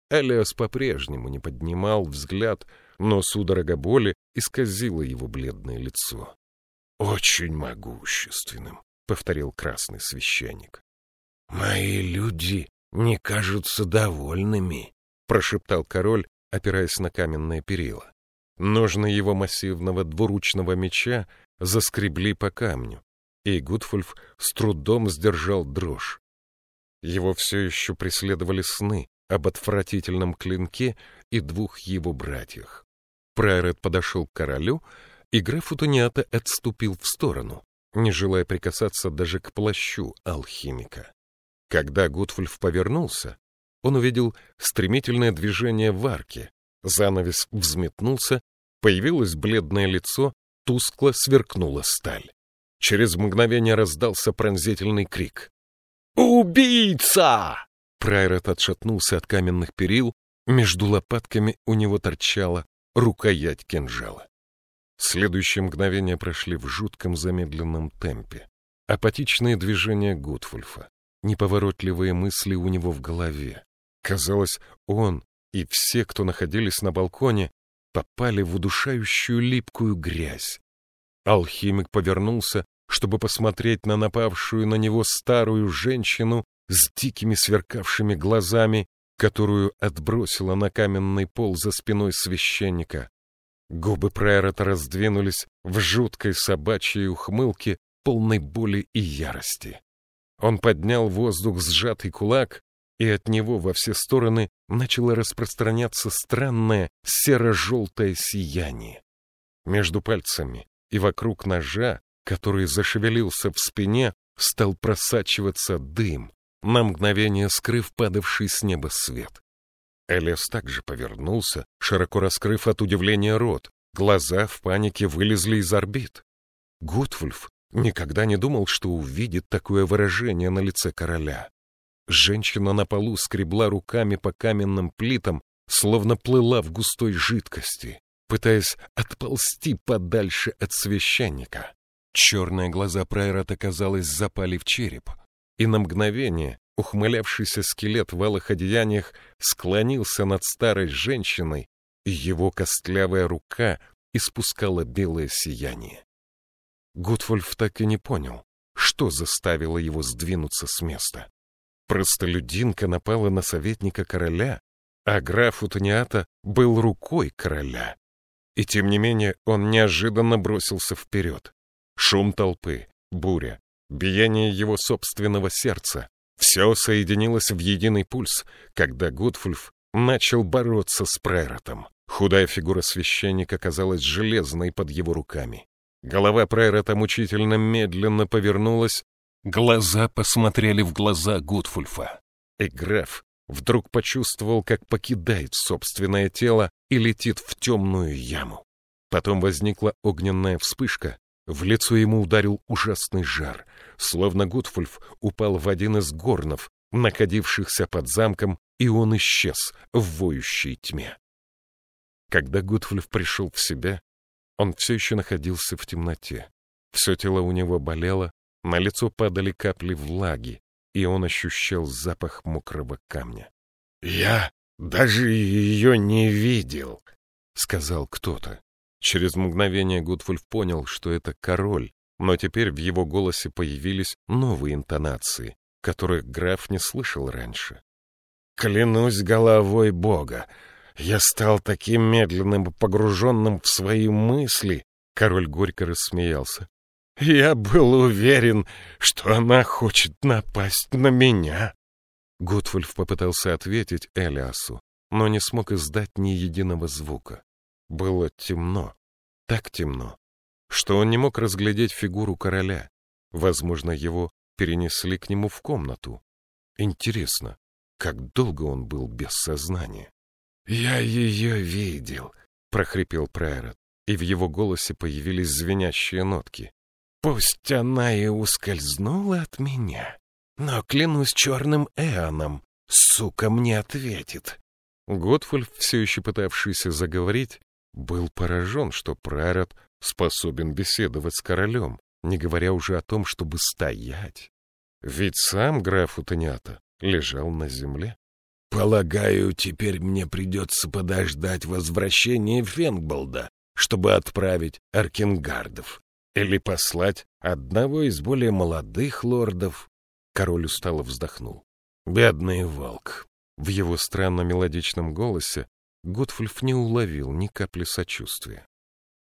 Элиас по-прежнему не поднимал взгляд, но судорога боли исказила его бледное лицо. — Очень могущественным, — повторил красный священник. — Мои люди не кажутся довольными, — прошептал король, опираясь на каменное перила. Ножны его массивного двуручного меча заскребли по камню, и Гудфульф с трудом сдержал дрожь. Его все еще преследовали сны об отвратительном клинке и двух его братьях. Прайрет подошел к королю, и граф Утуниата отступил в сторону, не желая прикасаться даже к плащу алхимика. Когда Гудфульф повернулся, он увидел стремительное движение в арке, занавес взметнулся, появилось бледное лицо, тускло сверкнула сталь. Через мгновение раздался пронзительный крик. «Убийца!» Прайрат отшатнулся от каменных перил, между лопатками у него торчала рукоять кинжала. Следующие мгновения прошли в жутком замедленном темпе. Апатичные движения Гудфульфа, неповоротливые мысли у него в голове. Казалось, он и все, кто находились на балконе, попали в удушающую липкую грязь. Алхимик повернулся чтобы посмотреть на напавшую на него старую женщину с дикими сверкавшими глазами, которую отбросила на каменный пол за спиной священника. Губы Прайрата раздвинулись в жуткой собачьей ухмылке, полной боли и ярости. Он поднял воздух сжатый кулак, и от него во все стороны начало распространяться странное серо-желтое сияние. Между пальцами и вокруг ножа который зашевелился в спине, стал просачиваться дым, на мгновение скрыв падавший с неба свет. Элиас также повернулся, широко раскрыв от удивления рот. Глаза в панике вылезли из орбит. Гутвульф никогда не думал, что увидит такое выражение на лице короля. Женщина на полу скребла руками по каменным плитам, словно плыла в густой жидкости, пытаясь отползти подальше от священника. Черные глаза Прайрата, казалось, запали в череп, и на мгновение ухмылявшийся скелет в алых одеяниях склонился над старой женщиной, и его костлявая рука испускала белое сияние. Гудвольф так и не понял, что заставило его сдвинуться с места. Простолюдинка напала на советника короля, а граф Утониата был рукой короля. И тем не менее он неожиданно бросился вперед. Шум толпы, буря, биение его собственного сердца — все соединилось в единый пульс, когда Гудфульф начал бороться с Прайротом. Худая фигура священника казалась железной под его руками. Голова Прайрота мучительно медленно повернулась, глаза посмотрели в глаза Гудфульфа. И граф вдруг почувствовал, как покидает собственное тело и летит в темную яму. Потом возникла огненная вспышка, в лицо ему ударил ужасный жар, словно Гудфульф упал в один из горнов, находившихся под замком, и он исчез в воющей тьме. Когда Гудфульф пришел в себя, Он все еще находился в темноте. Все тело у него болело, на лицо падали капли влаги, и он ощущал запах мокрого камня. «Я даже ее не видел», — сказал кто-то. Через мгновение Гудфульф понял, что это король, но теперь в его голосе появились новые интонации, которых граф не слышал раньше. «Клянусь головой Бога, я стал таким медленным и погруженным в свои мысли!» Король горько рассмеялся. «Я был уверен, что она хочет напасть на меня!» Гудфульф попытался ответить Элиасу, но не смог издать ни единого звука. Было темно, так темно, что он не мог разглядеть фигуру короля. Возможно, его перенесли к нему в комнату. Интересно, как долго он был без сознания? — Я ее видел, — прохрипел Прайрот, и в его голосе появились звенящие нотки. — Пусть она и ускользнула от меня, но, клянусь черным Эоном, сука мне ответит. Готфульф, все еще пытавшийся заговорить, был поражен, что Прайрот способен беседовать с королем, не говоря уже о том, чтобы стоять. Ведь сам граф Утонята лежал на земле. Полагаю, теперь мне придется подождать возвращения Фенгболда, чтобы отправить Аркенгардов. Или послать одного из более молодых лордов. Король устало вздохнул. Бедный волк. В его странно мелодичном голосе Готфульф не уловил ни капли сочувствия.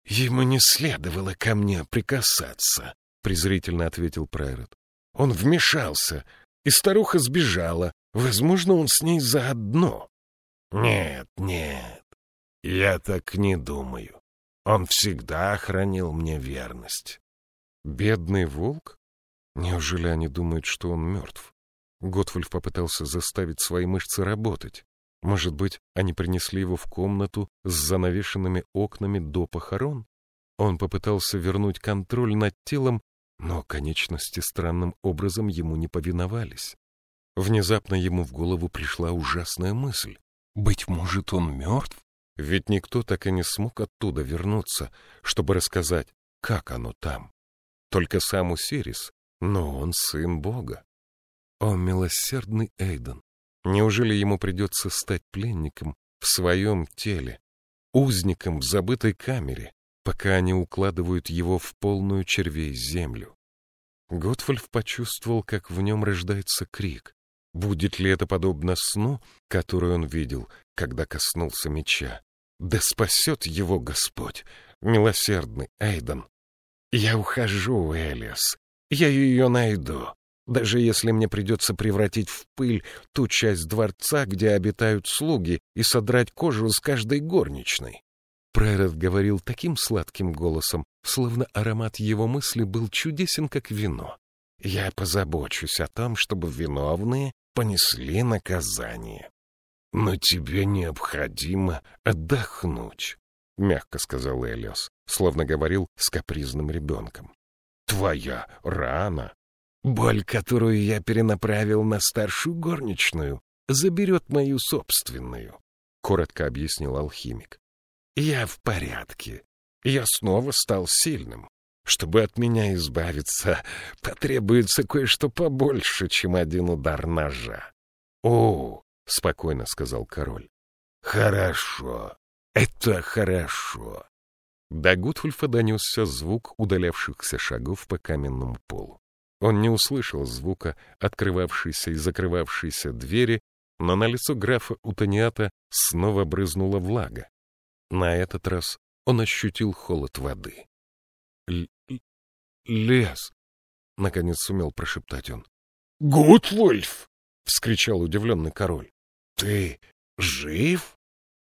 «Ему не следовало ко мне прикасаться», — презрительно ответил Прайрот. «Он вмешался, и старуха сбежала, Возможно, он с ней заодно. Нет, нет, я так не думаю. Он всегда хранил мне верность. Бедный волк? Неужели они думают, что он мертв? Готфульф попытался заставить свои мышцы работать. Может быть, они принесли его в комнату с занавешенными окнами до похорон? Он попытался вернуть контроль над телом, но конечности странным образом ему не повиновались. Внезапно ему в голову пришла ужасная мысль. Быть может, он мертв? Ведь никто так и не смог оттуда вернуться, чтобы рассказать, как оно там. Только сам Усирис, но он сын Бога. О, милосердный Эйден! Неужели ему придется стать пленником в своем теле, узником в забытой камере, пока они укладывают его в полную червей землю? Готфольф почувствовал, как в нем рождается крик. Будет ли это подобно сну, который он видел, когда коснулся меча? Да спасет его Господь, милосердный Эйден. Я ухожу, Элиас. Я ее найду. Даже если мне придется превратить в пыль ту часть дворца, где обитают слуги, и содрать кожу с каждой горничной. Прайрат говорил таким сладким голосом, словно аромат его мысли был чудесен, как вино. Я позабочусь о том, чтобы виновные понесли наказание. Но тебе необходимо отдохнуть, — мягко сказал Элиос, словно говорил с капризным ребенком. Твоя рана, боль, которую я перенаправил на старшую горничную, заберет мою собственную, — коротко объяснил алхимик. Я в порядке. Я снова стал сильным. Чтобы от меня избавиться, потребуется кое-что побольше, чем один удар ножа. — О, — спокойно сказал король, — хорошо, это хорошо. До Гутвульфа донесся звук удалявшихся шагов по каменному полу. Он не услышал звука открывавшейся и закрывавшейся двери, но на лицо графа Утониата снова брызнула влага. На этот раз он ощутил холод воды лес, — наконец сумел прошептать он. — Гутвольф! — вскричал удивленный король. — Ты жив?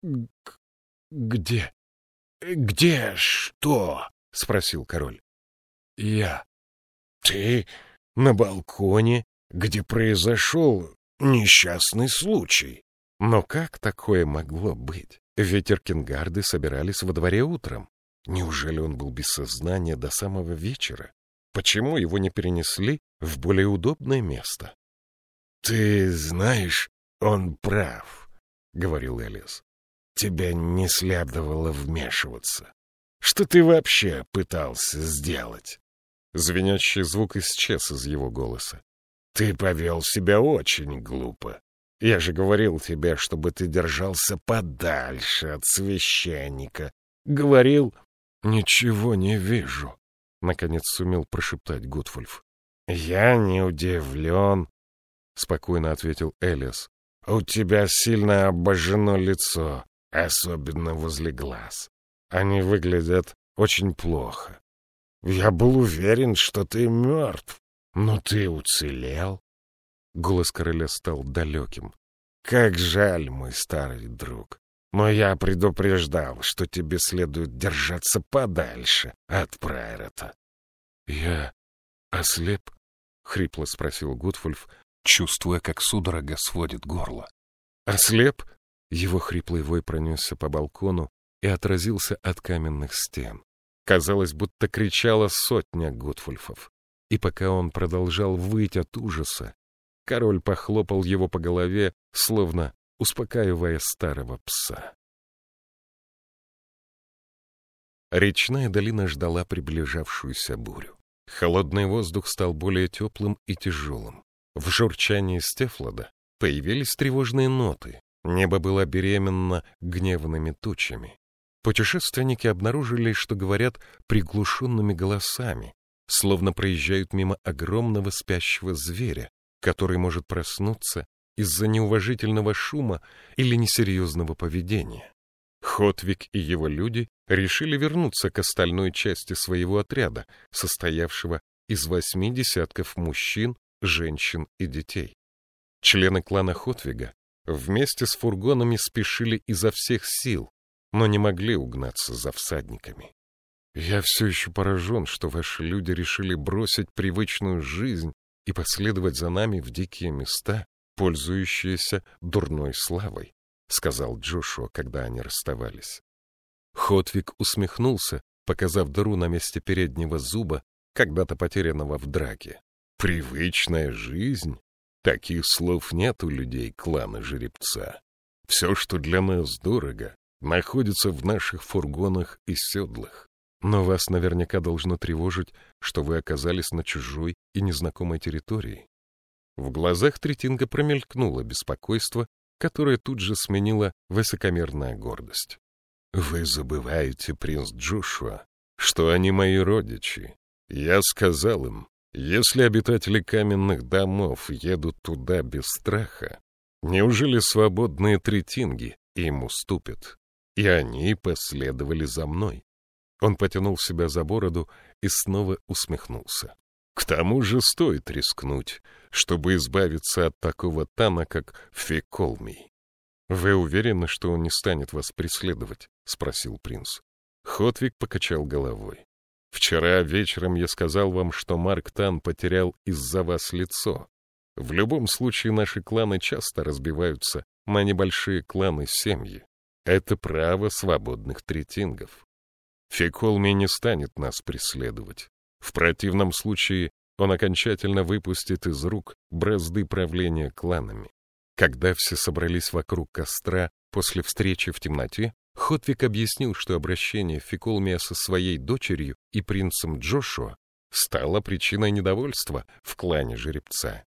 — Где? — Где что? — спросил король. — Я. — Ты на балконе, где произошел несчастный случай. Но как такое могло быть? Ведь Эркингарды собирались во дворе утром. Неужели он был без сознания до самого вечера? Почему его не перенесли в более удобное место? — Ты знаешь, он прав, — говорил Элис. — Тебе не следовало вмешиваться. Что ты вообще пытался сделать?» Звенящий звук исчез из его голоса. «Ты повел себя очень глупо. Я же говорил тебе, чтобы ты держался подальше от священника. Говорил...» «Ничего не вижу», — наконец сумел прошептать Гудвульф. «Я не удивлен», — спокойно ответил Элиас. «У тебя сильно обожжено лицо, особенно возле глаз. Они выглядят очень плохо. Я был уверен, что ты мертв, но ты уцелел». Голос короля стал далеким. «Как жаль, мой старый друг. Но я предупреждал, что тебе следует держаться подальше от Прайрата». «Я ослеп?» — хрипло спросил Гудфульф, чувствуя, как судорога сводит горло. «Ослеп?» Его хриплый вой пронесся по балкону и отразился от каменных стен. Казалось, будто кричала сотня Гудфульфов. И пока он продолжал выть от ужаса, король похлопал его по голове, словно успокаивая старого пса. Речная долина ждала приближавшуюся бурю. Холодный воздух стал более теплым и тяжелым. В журчании Стефлода появились тревожные ноты. Небо было беременно гневными тучами. Путешественники обнаружили, что говорят приглушенными голосами, словно проезжают мимо огромного спящего зверя, который может проснуться из-за неуважительного шума или несерьезного поведения. Хотвик и его люди решили вернуться к остальной части своего отряда, состоявшего из восьми десятков мужчин, женщин и детей. Члены клана Хотвига вместе с фургонами спешили изо всех сил, но не могли угнаться за всадниками. Я все еще поражен, что ваши люди решили бросить привычную жизнь и последовать за нами в дикие места, пользующиеся дурной славой. — сказал Джошуа, когда они расставались. Хотвик усмехнулся, показав дыру на месте переднего зуба, когда-то потерянного в драке. «Привычная жизнь? Таких слов нет у людей клана Жеребца. Все, что для нас дорого, находится в наших фургонах и седлах. Но вас наверняка должно тревожить, что вы оказались на чужой и незнакомой территории». В глазах Третинга промелькнуло беспокойство, которое тут же сменила высокомерная гордость. «Вы забываете, принц Джошуа, что они мои родичи. Я сказал им, если обитатели каменных домов едут туда без страха, неужели свободные третинги им уступят? И они последовали за мной». Он потянул себя за бороду и снова усмехнулся. К тому же стоит рискнуть, чтобы избавиться от такого Тана, как Феколмий. — Вы уверены, что он не станет вас преследовать? — спросил принц. Хотвик покачал головой. — Вчера вечером я сказал вам, что Марк Тан потерял из-за вас лицо. В любом случае наши кланы часто разбиваются на небольшие кланы-семьи. Это право свободных третингов. Феколми не станет нас преследовать. В противном случае он окончательно выпустит из рук бразды правления кланами. Когда все собрались вокруг костра после встречи в темноте, Хотвик объяснил, что обращение Фиколмия со своей дочерью и принцем Джошуа стало причиной недовольства в клане жеребца.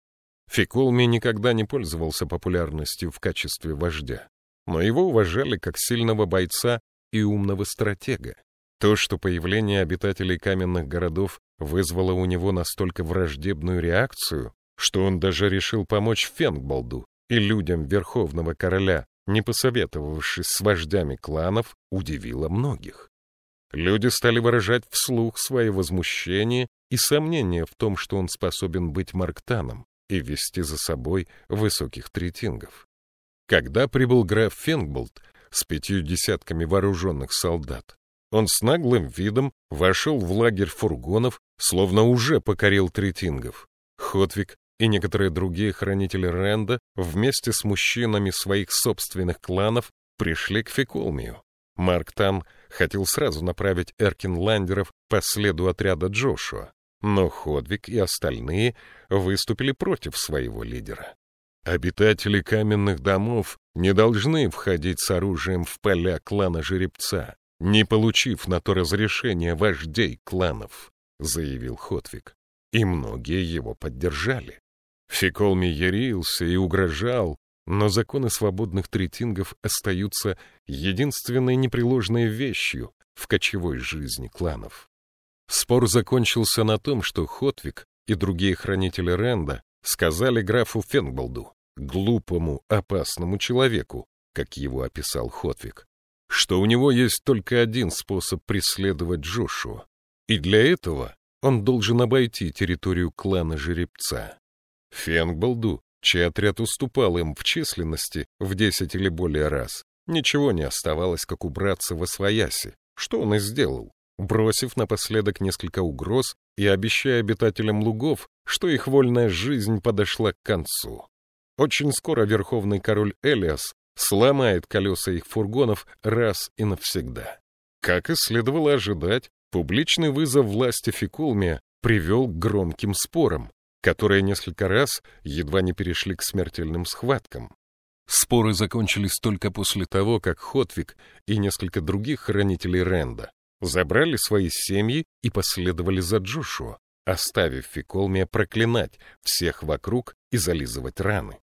Фиколми никогда не пользовался популярностью в качестве вождя, но его уважали как сильного бойца и умного стратега. То, что появление обитателей каменных городов вызвало у него настолько враждебную реакцию, что он даже решил помочь Фенгбалду и людям Верховного Короля, не посоветовавшись с вождями кланов, удивило многих. Люди стали выражать вслух свое возмущение и сомнение в том, что он способен быть Марктаном и вести за собой высоких третингов. Когда прибыл граф Фенгболд с пятью десятками вооруженных солдат, он с наглым видом вошел в лагерь фургонов, словно уже покорил третингов. Хотвик и некоторые другие хранители Ренда вместе с мужчинами своих собственных кланов пришли к Феколмию. Марк Тан хотел сразу направить Эркинландеров по следу отряда Джошуа, но Ходвик и остальные выступили против своего лидера. Обитатели каменных домов не должны входить с оружием в поля клана Жеребца. не получив на то разрешения вождей кланов, заявил Хотвик. И многие его поддержали. Фиколми ярился и угрожал, но законы свободных третингов остаются единственной непреложной вещью в кочевой жизни кланов. Спор закончился на том, что Хотвик и другие хранители Ренда сказали графу Фенгболду, глупому, опасному человеку, как его описал Хотвик, что у него есть только один способ преследовать Джошуа, и для этого он должен обойти территорию клана Жеребца. Фенгболду, чей отряд уступал им в численности в десять или более раз, ничего не оставалось, как убраться во свояси, что он и сделал, бросив напоследок несколько угроз и обещая обитателям лугов, что их вольная жизнь подошла к концу. Очень скоро верховный король Элиас сломает колеса их фургонов раз и навсегда. Как и следовало ожидать, публичный вызов власти Фикулмия привел к громким спорам, которые несколько раз едва не перешли к смертельным схваткам. Споры закончились только после того, как Хотвик и несколько других хранителей Ренда забрали свои семьи и последовали за Джошуа, оставив Фиколмия проклинать всех вокруг и зализывать раны.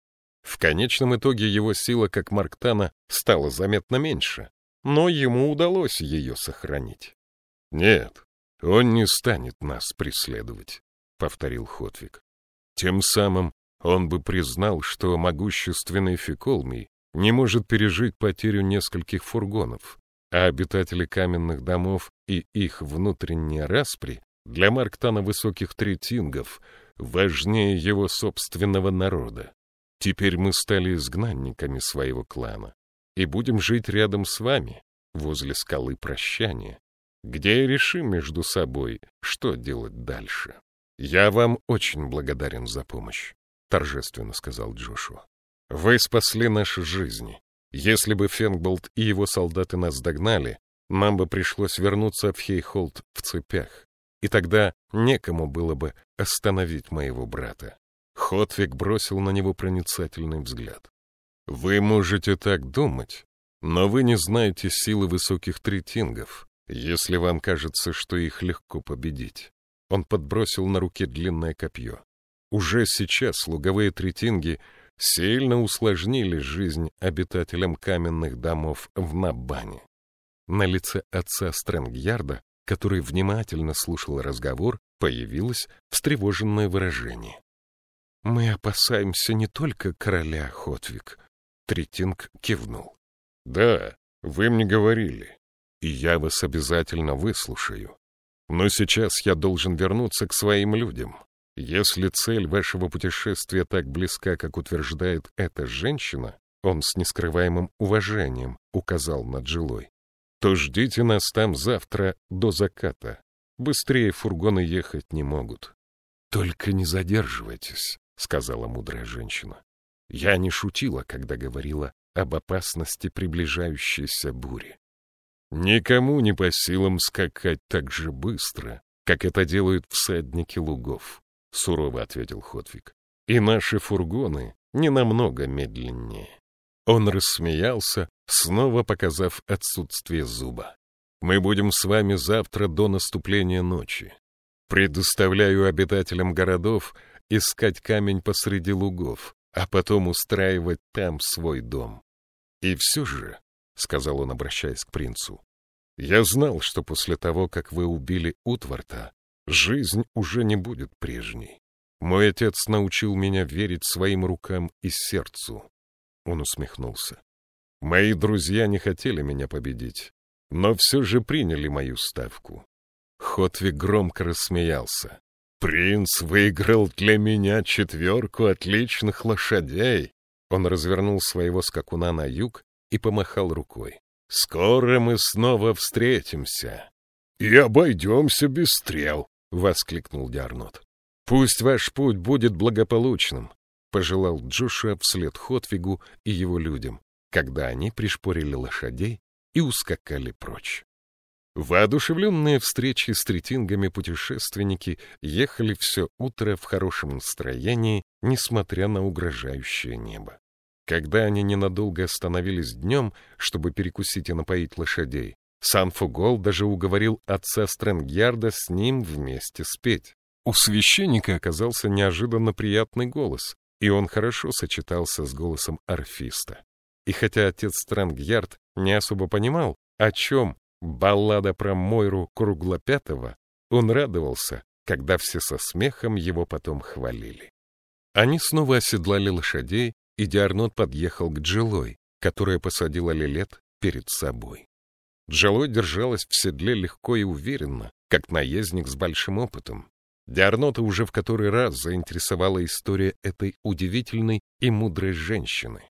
В конечном итоге его сила, как Марктана, стала заметно меньше, но ему удалось ее сохранить. «Нет, он не станет нас преследовать», — повторил Хотвик. Тем самым он бы признал, что могущественный Фиколмий не может пережить потерю нескольких фургонов, а обитатели каменных домов и их внутренние распри для Марктана высоких третингов важнее его собственного народа. Теперь мы стали изгнанниками своего клана и будем жить рядом с вами, возле скалы прощания, где решим между собой, что делать дальше. Я вам очень благодарен за помощь, торжественно сказал Джошуа. Вы спасли наши жизни. Если бы Фенгболт и его солдаты нас догнали, нам бы пришлось вернуться в Хейхолд в цепях, и тогда некому было бы остановить моего брата. Хотвик бросил на него проницательный взгляд. «Вы можете так думать, но вы не знаете силы высоких третингов, если вам кажется, что их легко победить». Он подбросил на руке длинное копье. Уже сейчас луговые третинги сильно усложнили жизнь обитателям каменных домов в Набане. На лице отца Стрэнгьярда, который внимательно слушал разговор, появилось встревоженное выражение. «Мы опасаемся не только короля, Хотвик», — Третинг кивнул. «Да, вы мне говорили, и я вас обязательно выслушаю. Но сейчас я должен вернуться к своим людям. Если цель вашего путешествия так близка, как утверждает эта женщина, он с нескрываемым уважением указал на Джилой, то ждите нас там завтра до заката. Быстрее фургоны ехать не могут. Только не задерживайтесь, сказала мудрая женщина. Я не шутила, когда говорила об опасности приближающейся бури. Никому не по силам скакать так же быстро, как это делают всадники лугов. — сурово ответил Хотвик. «И наши фургоны не намного медленнее». Он рассмеялся, снова показав отсутствие зуба. «Мы будем с вами завтра до наступления ночи. Предоставляю обитателям городов искать камень посреди лугов, а потом устраивать там свой дом. И все же, — сказал он, обращаясь к принцу, — я знал, что после того, как вы убили Утварта, Жизнь уже не будет прежней. Мой отец научил меня верить своим рукам и сердцу. Он усмехнулся. Мои друзья не хотели меня победить, но все же приняли мою ставку. Хотви громко рассмеялся. «Принц выиграл для меня четверку отличных лошадей!» Он развернул своего скакуна на юг и помахал рукой. «Скоро мы снова встретимся!» «И обойдемся без стрел!» — воскликнул Диарнот. «Пусть ваш путь будет благополучным», — пожелал Джоша вслед Хотвигу и его людям, когда они пришпорили лошадей и ускакали прочь. Воодушевленные встречи с третингами путешественники ехали все утро в хорошем настроении, несмотря на угрожающее небо. Когда они ненадолго остановились днем, чтобы перекусить и напоить лошадей, Санфугол даже уговорил отца Стрэнгьярда с ним вместе спеть. У священника оказался неожиданно приятный голос, и он хорошо сочетался с голосом орфиста. И хотя отец Стрэнгьярд не особо понимал, о чем баллада про Мойру Круглопятого, он радовался, когда все со смехом его потом хвалили. Они снова оседлали лошадей, и Диарнот подъехал к Джилой, которая посадила Лилет перед собой. Джилой держалась в седле легко и уверенно, как наездник с большим опытом. Диарнота уже в который раз заинтересовала история этой удивительной и мудрой женщины.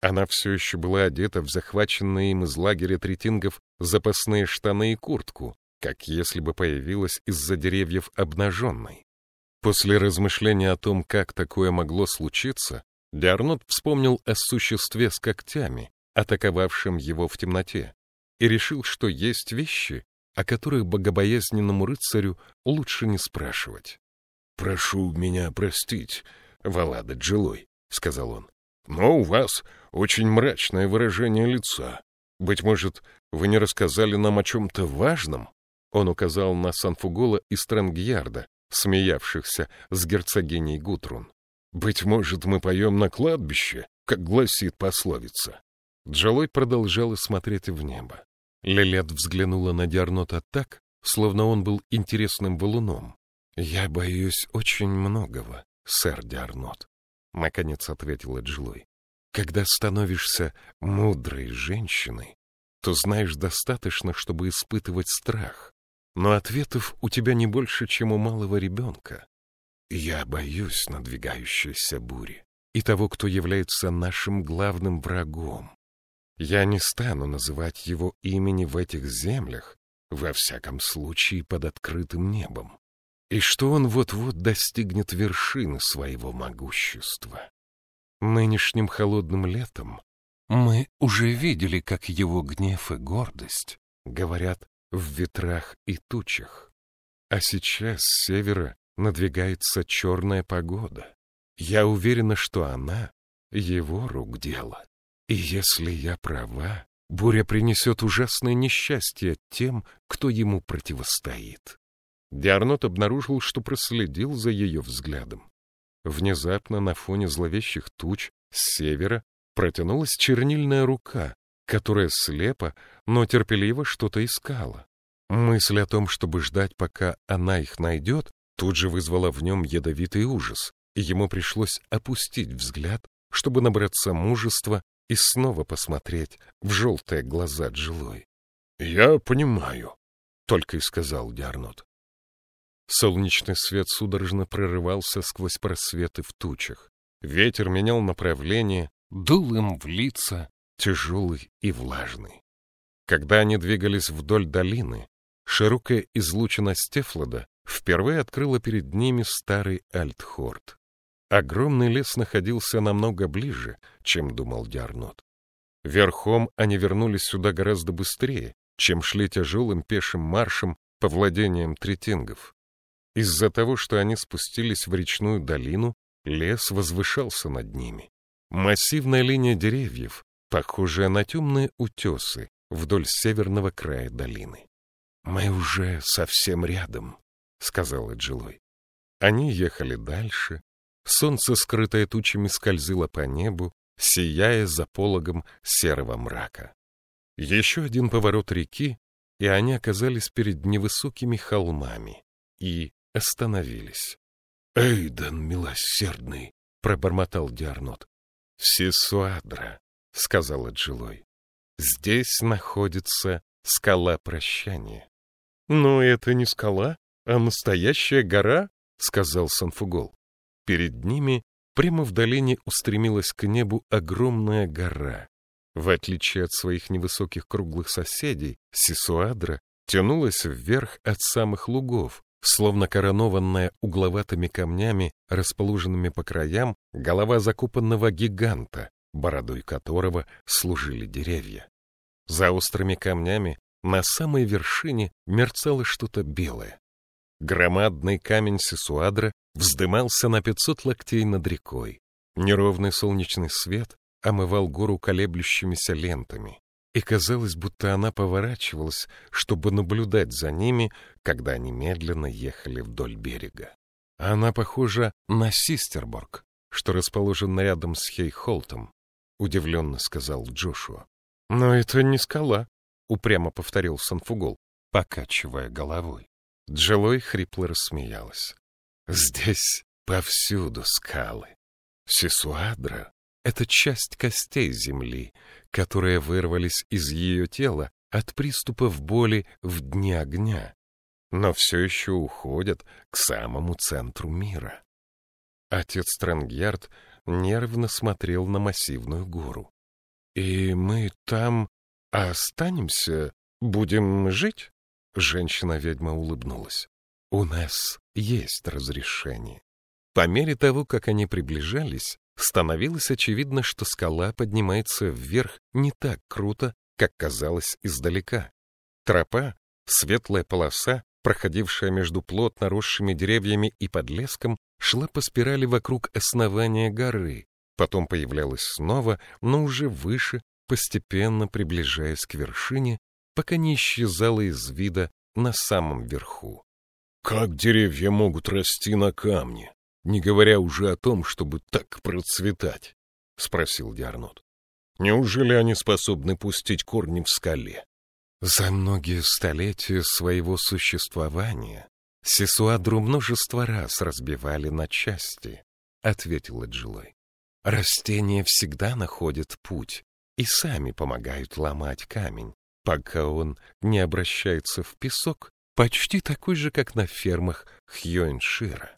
Она все еще была одета в захваченные им из лагеря третингов запасные штаны и куртку, как если бы появилась из-за деревьев обнаженной. После размышления о том, как такое могло случиться, Диарнот вспомнил о существе с когтями, атаковавшем его в темноте, и решил, что есть вещи, о которых богобоязненному рыцарю лучше не спрашивать. — Прошу меня простить, Валада Джилой, — сказал он, — но у вас очень мрачное выражение лица. Быть может, вы не рассказали нам о чем-то важном? Он указал на Санфугола и Стрэнгьярда, смеявшихся с герцогиней Гутрун. «Быть может, мы поем на кладбище, как гласит пословица». Джалой продолжала смотреть в небо. Лилет взглянула на Диарнота так, словно он был интересным валуном. «Я боюсь очень многого, сэр Диарнот», — наконец ответила Джлой. «Когда становишься мудрой женщиной, то знаешь достаточно, чтобы испытывать страх, но ответов у тебя не больше, чем у малого ребенка. Я боюсь надвигающейся бури и того, кто является нашим главным врагом. Я не стану называть его имени в этих землях, во всяком случае под открытым небом. И что он вот-вот достигнет вершины своего могущества. Нынешним холодным летом мы уже видели, как его гнев и гордость, говорят, в ветрах и тучах. А сейчас с севера надвигается черная погода. Я уверена, что она — его рук дело. И если я права, буря принесет ужасное несчастье тем, кто ему противостоит. Диарнот обнаружил, что проследил за ее взглядом. Внезапно на фоне зловещих туч с севера протянулась чернильная рука, которая слепо, но терпеливо что-то искала. Мысль о том, чтобы ждать, пока она их найдет, тут же вызвала в нем ядовитый ужас, и ему пришлось опустить взгляд, чтобы набраться мужества и снова посмотреть в желтые глаза Джилой. — Я понимаю, — только и сказал Диарнот. Солнечный свет судорожно прорывался сквозь просветы в тучах. Ветер менял направление, дул им в лица, тяжелый и влажный. Когда они двигались вдоль долины, широкая излучина Стефлода впервые открыла перед ними старый Альтхорд. Огромный лес находился намного ближе, чем думал Диарнот. Верхом они вернулись сюда гораздо быстрее, чем шли тяжелым пешим маршем по владениям третингов. Из-за того, что они спустились в речную долину, лес возвышался над ними. Массивная линия деревьев, похожая на темные утесы вдоль северного края долины. «Мы уже совсем рядом», — сказала Джилой. Они ехали дальше. Солнце, скрытое тучами, скользило по небу, сияя за пологом серого мрака. Еще один поворот реки, и они оказались перед невысокими холмами и остановились. «Эйден, милосердный!» — пробормотал Диарнот. «Сесуадра», — сказала Джилой. «Здесь находится скала прощания». «Но это не скала, а настоящая гора», — сказал Санфугол. Перед ними прямо в долине устремилась к небу огромная гора. В отличие от своих невысоких круглых соседей, Сисуадра тянулась вверх от самых лугов, словно коронованная угловатыми камнями, расположенными по краям, голова закупанного гиганта, бородой которого служили деревья. За острыми камнями на самой вершине мерцало что-то белое. Громадный камень Сесуадра вздымался на пятьсот локтей над рекой. Неровный солнечный свет омывал гору колеблющимися лентами. и казалось, будто она поворачивалась, чтобы наблюдать за ними, когда они медленно ехали вдоль берега. Она похожа на Систерборг, что расположен рядом с Хейхолтом, — удивленно сказал Джошуа. — Но это не скала, — упрямо повторил Санфугол, покачивая головой. Джелой хрипло рассмеялась. — Здесь повсюду скалы. Сесуадра — это часть костей земли, которые вырвались из ее тела от приступов боли в дни огня, но все еще уходят к самому центру мира. Отец Стрэнгьярд нервно смотрел на массивную гору. «И мы там останемся? Будем жить?» Женщина-ведьма улыбнулась. «У нас есть разрешение». По мере того, как они приближались, становилось очевидно, что скала поднимается вверх не так круто, как казалось издалека. Тропа, светлая полоса, проходившая между плотно росшими деревьями и подлеском, шла по спирали вокруг основания горы, потом появлялась снова, но уже выше, постепенно приближаясь к вершине, пока не исчезала из вида на самом верху. Как деревья могут расти на камне, не говоря уже о том, чтобы так процветать? — спросил Диарнот. — Неужели они способны пустить корни в скале? За многие столетия своего существования Сесуадру множество раз разбивали на части, — ответила Джилой. Растения всегда находят путь и сами помогают ломать камень, пока он не обращается в песок, почти такой же, как на фермах Хьоиншира.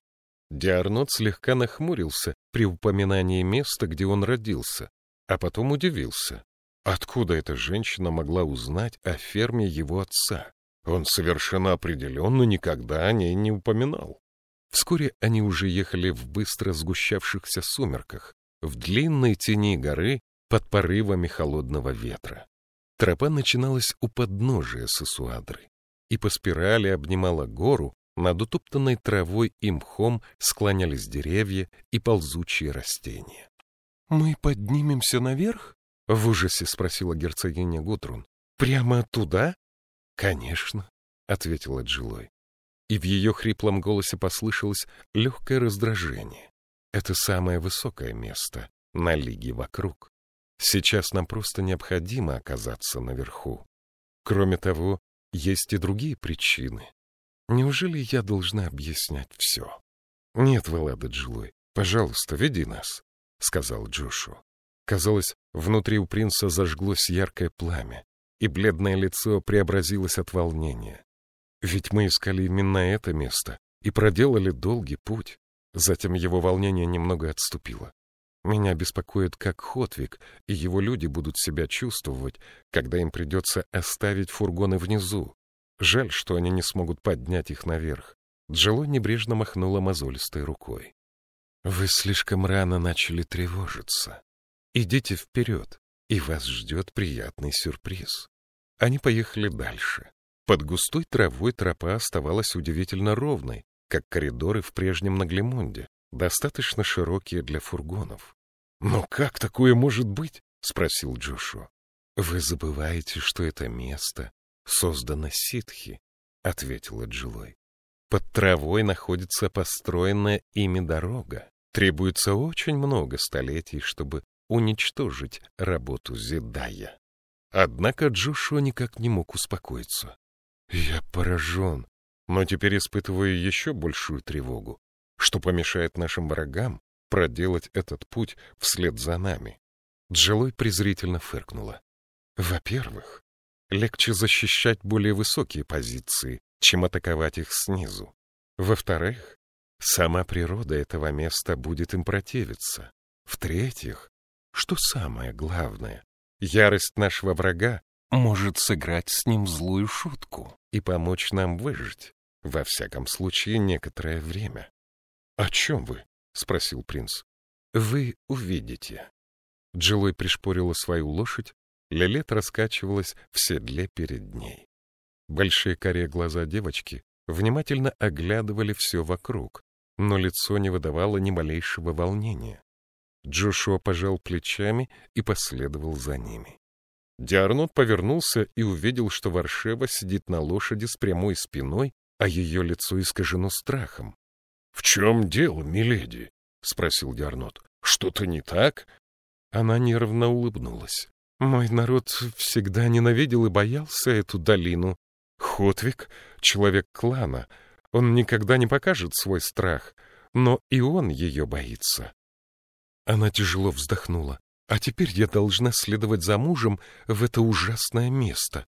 Диарнот слегка нахмурился при упоминании места, где он родился, а потом удивился. Откуда эта женщина могла узнать о ферме его отца? Он совершенно определенно никогда о ней не упоминал. Вскоре они уже ехали в быстро сгущавшихся сумерках, в длинной тени горы под порывами холодного ветра. Тропа начиналась у подножия Сосуадры и по спирали обнимала гору, над утоптанной травой и мхом склонялись деревья и ползучие растения. — Мы поднимемся наверх? — в ужасе спросила герцогиня Гутрун. — Прямо туда? — Конечно, — ответила Джилой. И в ее хриплом голосе послышалось легкое раздражение. Это самое высокое место на лиге вокруг. Сейчас нам просто необходимо оказаться наверху. Кроме того, есть и другие причины. Неужели я должна объяснять все? — Нет, Валада Джилой, пожалуйста, веди нас, — сказал Джошу. Казалось, внутри у принца зажглось яркое пламя, и бледное лицо преобразилось от волнения. Ведь мы искали именно это место и проделали долгий путь. Затем его волнение немного отступило. Меня беспокоит, как Хотвик и его люди будут себя чувствовать, когда им придется оставить фургоны внизу. Жаль, что они не смогут поднять их наверх. Джило небрежно махнула мозолистой рукой. — Вы слишком рано начали тревожиться. Идите вперед, и вас ждет приятный сюрприз. Они поехали дальше. Под густой травой тропа оставалась удивительно ровной, как коридоры в прежнем Наглемонде, достаточно широкие для фургонов. «Но как такое может быть?» — спросил Джошуа. «Вы забываете, что это место создано ситхи», — ответила Джилой. «Под травой находится построенная ими дорога. Требуется очень много столетий, чтобы уничтожить работу Зедая. Однако Джошуа никак не мог успокоиться. «Я поражен, но теперь испытываю еще большую тревогу, что помешает нашим врагам проделать этот путь вслед за нами». Джилой презрительно фыркнула. «Во-первых, легче защищать более высокие позиции, чем атаковать их снизу. Во-вторых, сама природа этого места будет им противиться. В-третьих, что самое главное, ярость нашего врага может сыграть с ним злую шутку и помочь нам выжить, во всяком случае, некоторое время. — О чем вы? — спросил принц. — Вы увидите. Джилой пришпорила свою лошадь, Лилет раскачивалась в седле перед ней. Большие коре глаза девочки внимательно оглядывали все вокруг, но лицо не выдавало ни малейшего волнения. Джошуа пожал плечами и последовал за ними. Диарнот повернулся и увидел, что Варшева сидит на лошади с прямой спиной, а ее лицо искажено страхом. — В чем дело, миледи? — спросил Диарнот. — Что-то не так? Она нервно улыбнулась. — Мой народ всегда ненавидел и боялся эту долину. Хотвик — человек клана. Он никогда не покажет свой страх, но и он ее боится. Она тяжело вздохнула. А теперь я должна следовать за мужем в это ужасное место.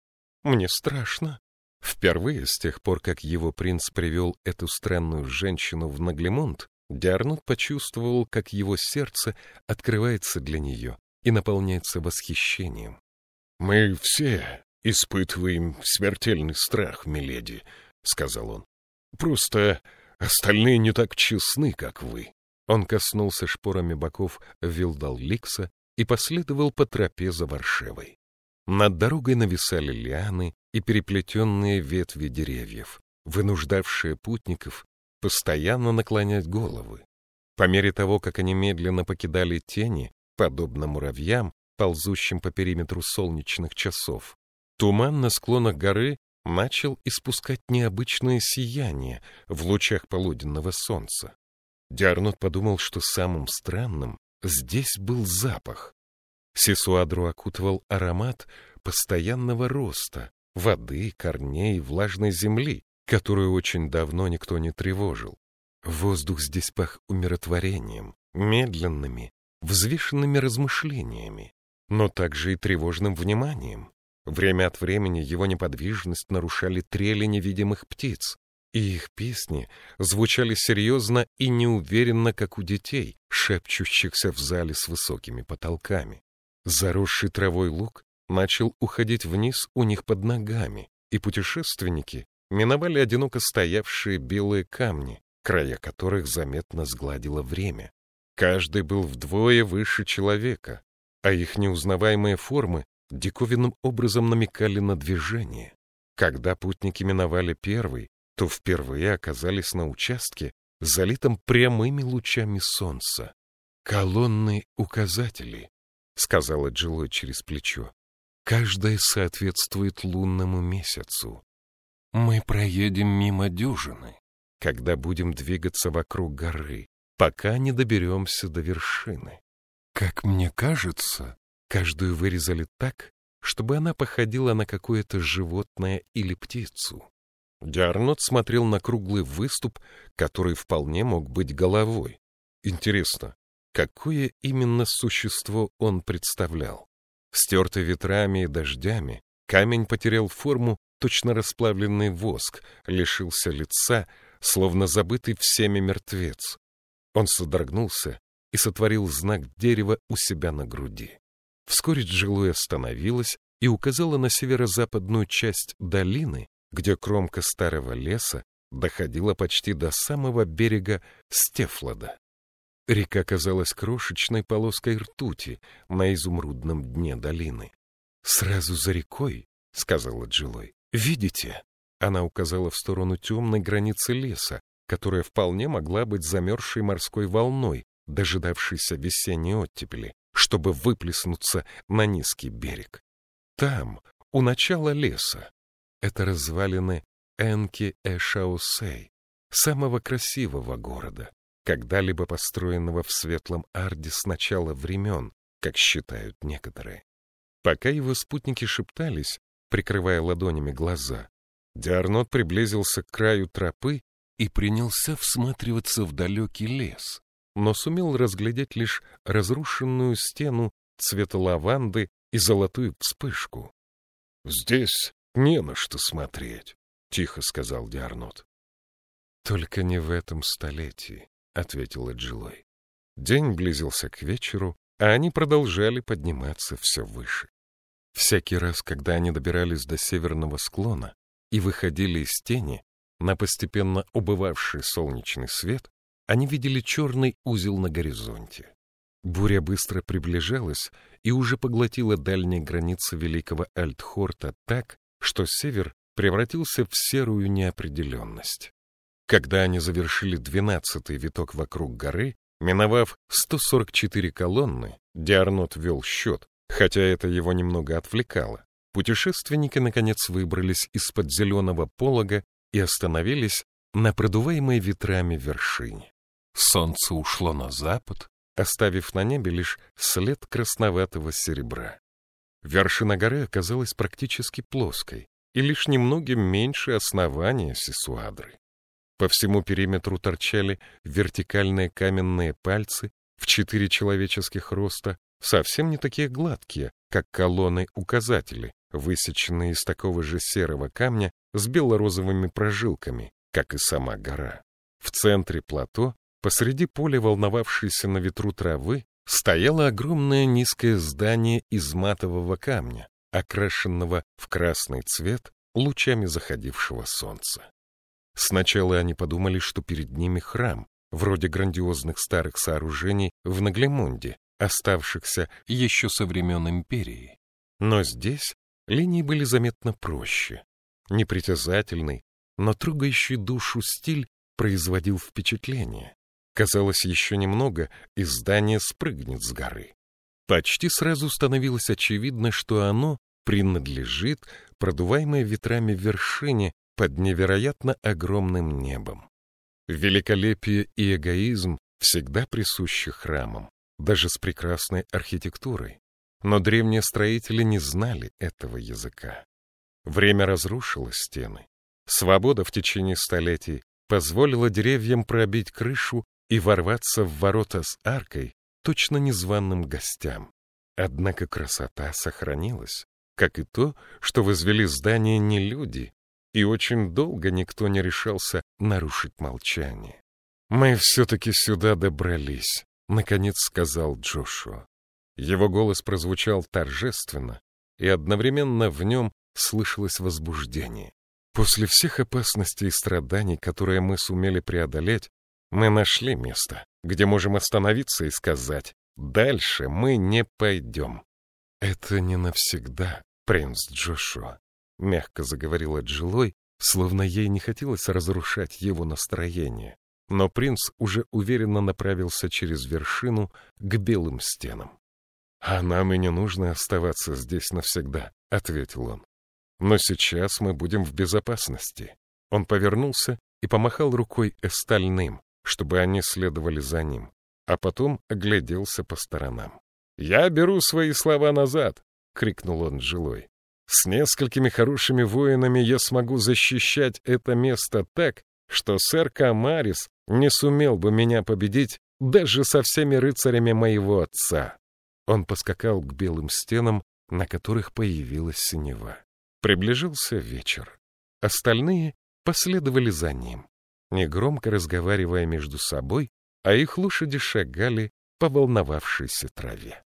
Мне страшно. Впервые с тех пор, как его принц привел эту странную женщину в Наглемонт, Диарнот почувствовал, как его сердце открывается для нее и наполняется восхищением. — Мы все испытываем смертельный страх, миледи, — сказал он. — Просто остальные не так честны, как вы. Он коснулся шпорами боков Вилдал-Ликса и последовал по тропе за Варшевой. Над дорогой нависали лианы и переплетенные ветви деревьев, вынуждавшие путников постоянно наклонять головы. По мере того, как они медленно покидали тени, подобно муравьям, ползущим по периметру солнечных часов, туман на склонах горы начал испускать необычное сияние в лучах полуденного солнца. Диарнот подумал, что самым странным Здесь был запах. Сесуадру окутывал аромат постоянного роста, воды, корней, влажной земли, которую очень давно никто не тревожил. Воздух здесь пах умиротворением, медленными, взвешенными размышлениями, но также и тревожным вниманием. Время от времени его неподвижность нарушали трели невидимых птиц, и их песни звучали серьезно и неуверенно, как у детей, шепчущихся в зале с высокими потолками. Заросший травой луг начал уходить вниз у них под ногами, и путешественники миновали одиноко стоявшие белые камни, края которых заметно сгладило время. Каждый был вдвое выше человека, а их неузнаваемые формы диковинным образом намекали на движение. Когда путники миновали первый, то впервые оказались на участке, залитом прямыми лучами солнца. «Колонны указатели», — сказала Джилой через плечо. «Каждая соответствует лунному месяцу. Мы проедем мимо дюжины, когда будем двигаться вокруг горы, пока не доберемся до вершины. Как мне кажется, каждую вырезали так, чтобы она походила на какое-то животное или птицу. Диарнот смотрел на круглый выступ, который вполне мог быть головой. Интересно, какое именно существо он представлял? Стертый ветрами и дождями, камень потерял форму, точно расплавленный воск, лишился лица, словно забытый всеми мертвец. Он содрогнулся и сотворил знак дерева у себя на груди. Вскоре Джилуя остановилась и указала на северо-западную часть долины, где кромка старого леса доходила почти до самого берега Стефлада. Река казалась крошечной полоской ртути на изумрудном дне долины. «Сразу за рекой», — сказала Джилой, — «видите?» Она указала в сторону темной границы леса, которая вполне могла быть замерзшей морской волной, дожидавшейся весенней оттепели, чтобы выплеснуться на низкий берег. Там, у начала леса, это развалины Энки-Эшаусей, самого красивого города, когда-либо построенного в Светлом Арде с начала времен, как считают некоторые. Пока его спутники шептались, прикрывая ладонями глаза, Диарнот приблизился к краю тропы и принялся всматриваться в далекий лес, но сумел разглядеть лишь разрушенную стену цвета лаванды и золотую вспышку. «Здесь не на что смотреть, — тихо сказал Диарнот. — Только не в этом столетии, — ответила Джилой. День близился к вечеру, а они продолжали подниматься все выше. Всякий раз, когда они добирались до северного склона и выходили из тени, на постепенно убывавший солнечный свет, они видели черный узел на горизонте. Буря быстро приближалась и уже поглотила дальние границы великого Альтхорта так, что север превратился в серую неопределенность. Когда они завершили двенадцатый виток вокруг горы, миновав 144 колонны, Диарнот вел счет, Хотя это его немного отвлекало. Путешественники, наконец, выбрались из-под зеленого полога и остановились на продуваемой ветрами вершине. Солнце ушло на запад, оставив на небе лишь след красноватого серебра. Вершина горы оказалась практически плоской и лишь немногим меньше основания Сесуадры. По всему периметру торчали вертикальные каменные пальцы в четыре человеческих роста, совсем не такие гладкие, как колонны-указатели, высеченные из такого же серого камня с бело-розовыми прожилками, как и сама гора. В центре плато, посреди поля волновавшейся на ветру травы, стояло огромное низкое здание из матового камня, окрашенного в красный цвет лучами заходившего солнца. Сначала они подумали, что перед ними храм, вроде грандиозных старых сооружений в Наглемонде, оставшихся еще со времен империи. Но здесь линии были заметно проще. Непритязательный, но трогающий душу стиль производил впечатление. Казалось, еще немного, и здание спрыгнет с горы. Почти сразу становилось очевидно, что оно принадлежит продуваемой ветрами вершине под невероятно огромным небом. Великолепие и эгоизм всегда присущи храмам, даже с прекрасной архитектурой. Но древние строители не знали этого языка. Время разрушило стены. Свобода в течение столетий позволила деревьям пробить крышу и ворваться в ворота с аркой точно незваным гостям. Однако красота сохранилась, как и то, что возвели здание не люди, и очень долго никто не решался нарушить молчание. «Мы все-таки сюда добрались», — наконец сказал Джошуа. Его голос прозвучал торжественно, и одновременно в нем слышалось возбуждение. После всех опасностей и страданий, которые мы сумели преодолеть, мы нашли место, где можем остановиться и сказать «Дальше мы не пойдем». «Это не навсегда, принц Джошуа», — мягко заговорила Джилой, словно ей не хотелось разрушать его настроение. Но принц уже уверенно направился через вершину к белым стенам. «А нам и не нужно оставаться здесь навсегда», — ответил он. «Но сейчас мы будем в безопасности». Он повернулся и помахал рукой остальным, чтобы они следовали за ним, а потом огляделся по сторонам. «Я беру свои слова назад!» — крикнул он жилой. «С несколькими хорошими воинами я смогу защищать это место так, что сэр Камарис не сумел бы меня победить даже со всеми рыцарями моего отца». Он поскакал к белым стенам, на которых появилась синева. Приближился вечер. Остальные последовали за ним негромко разговаривая между собой, а их лошади шагали по волновавшейся траве.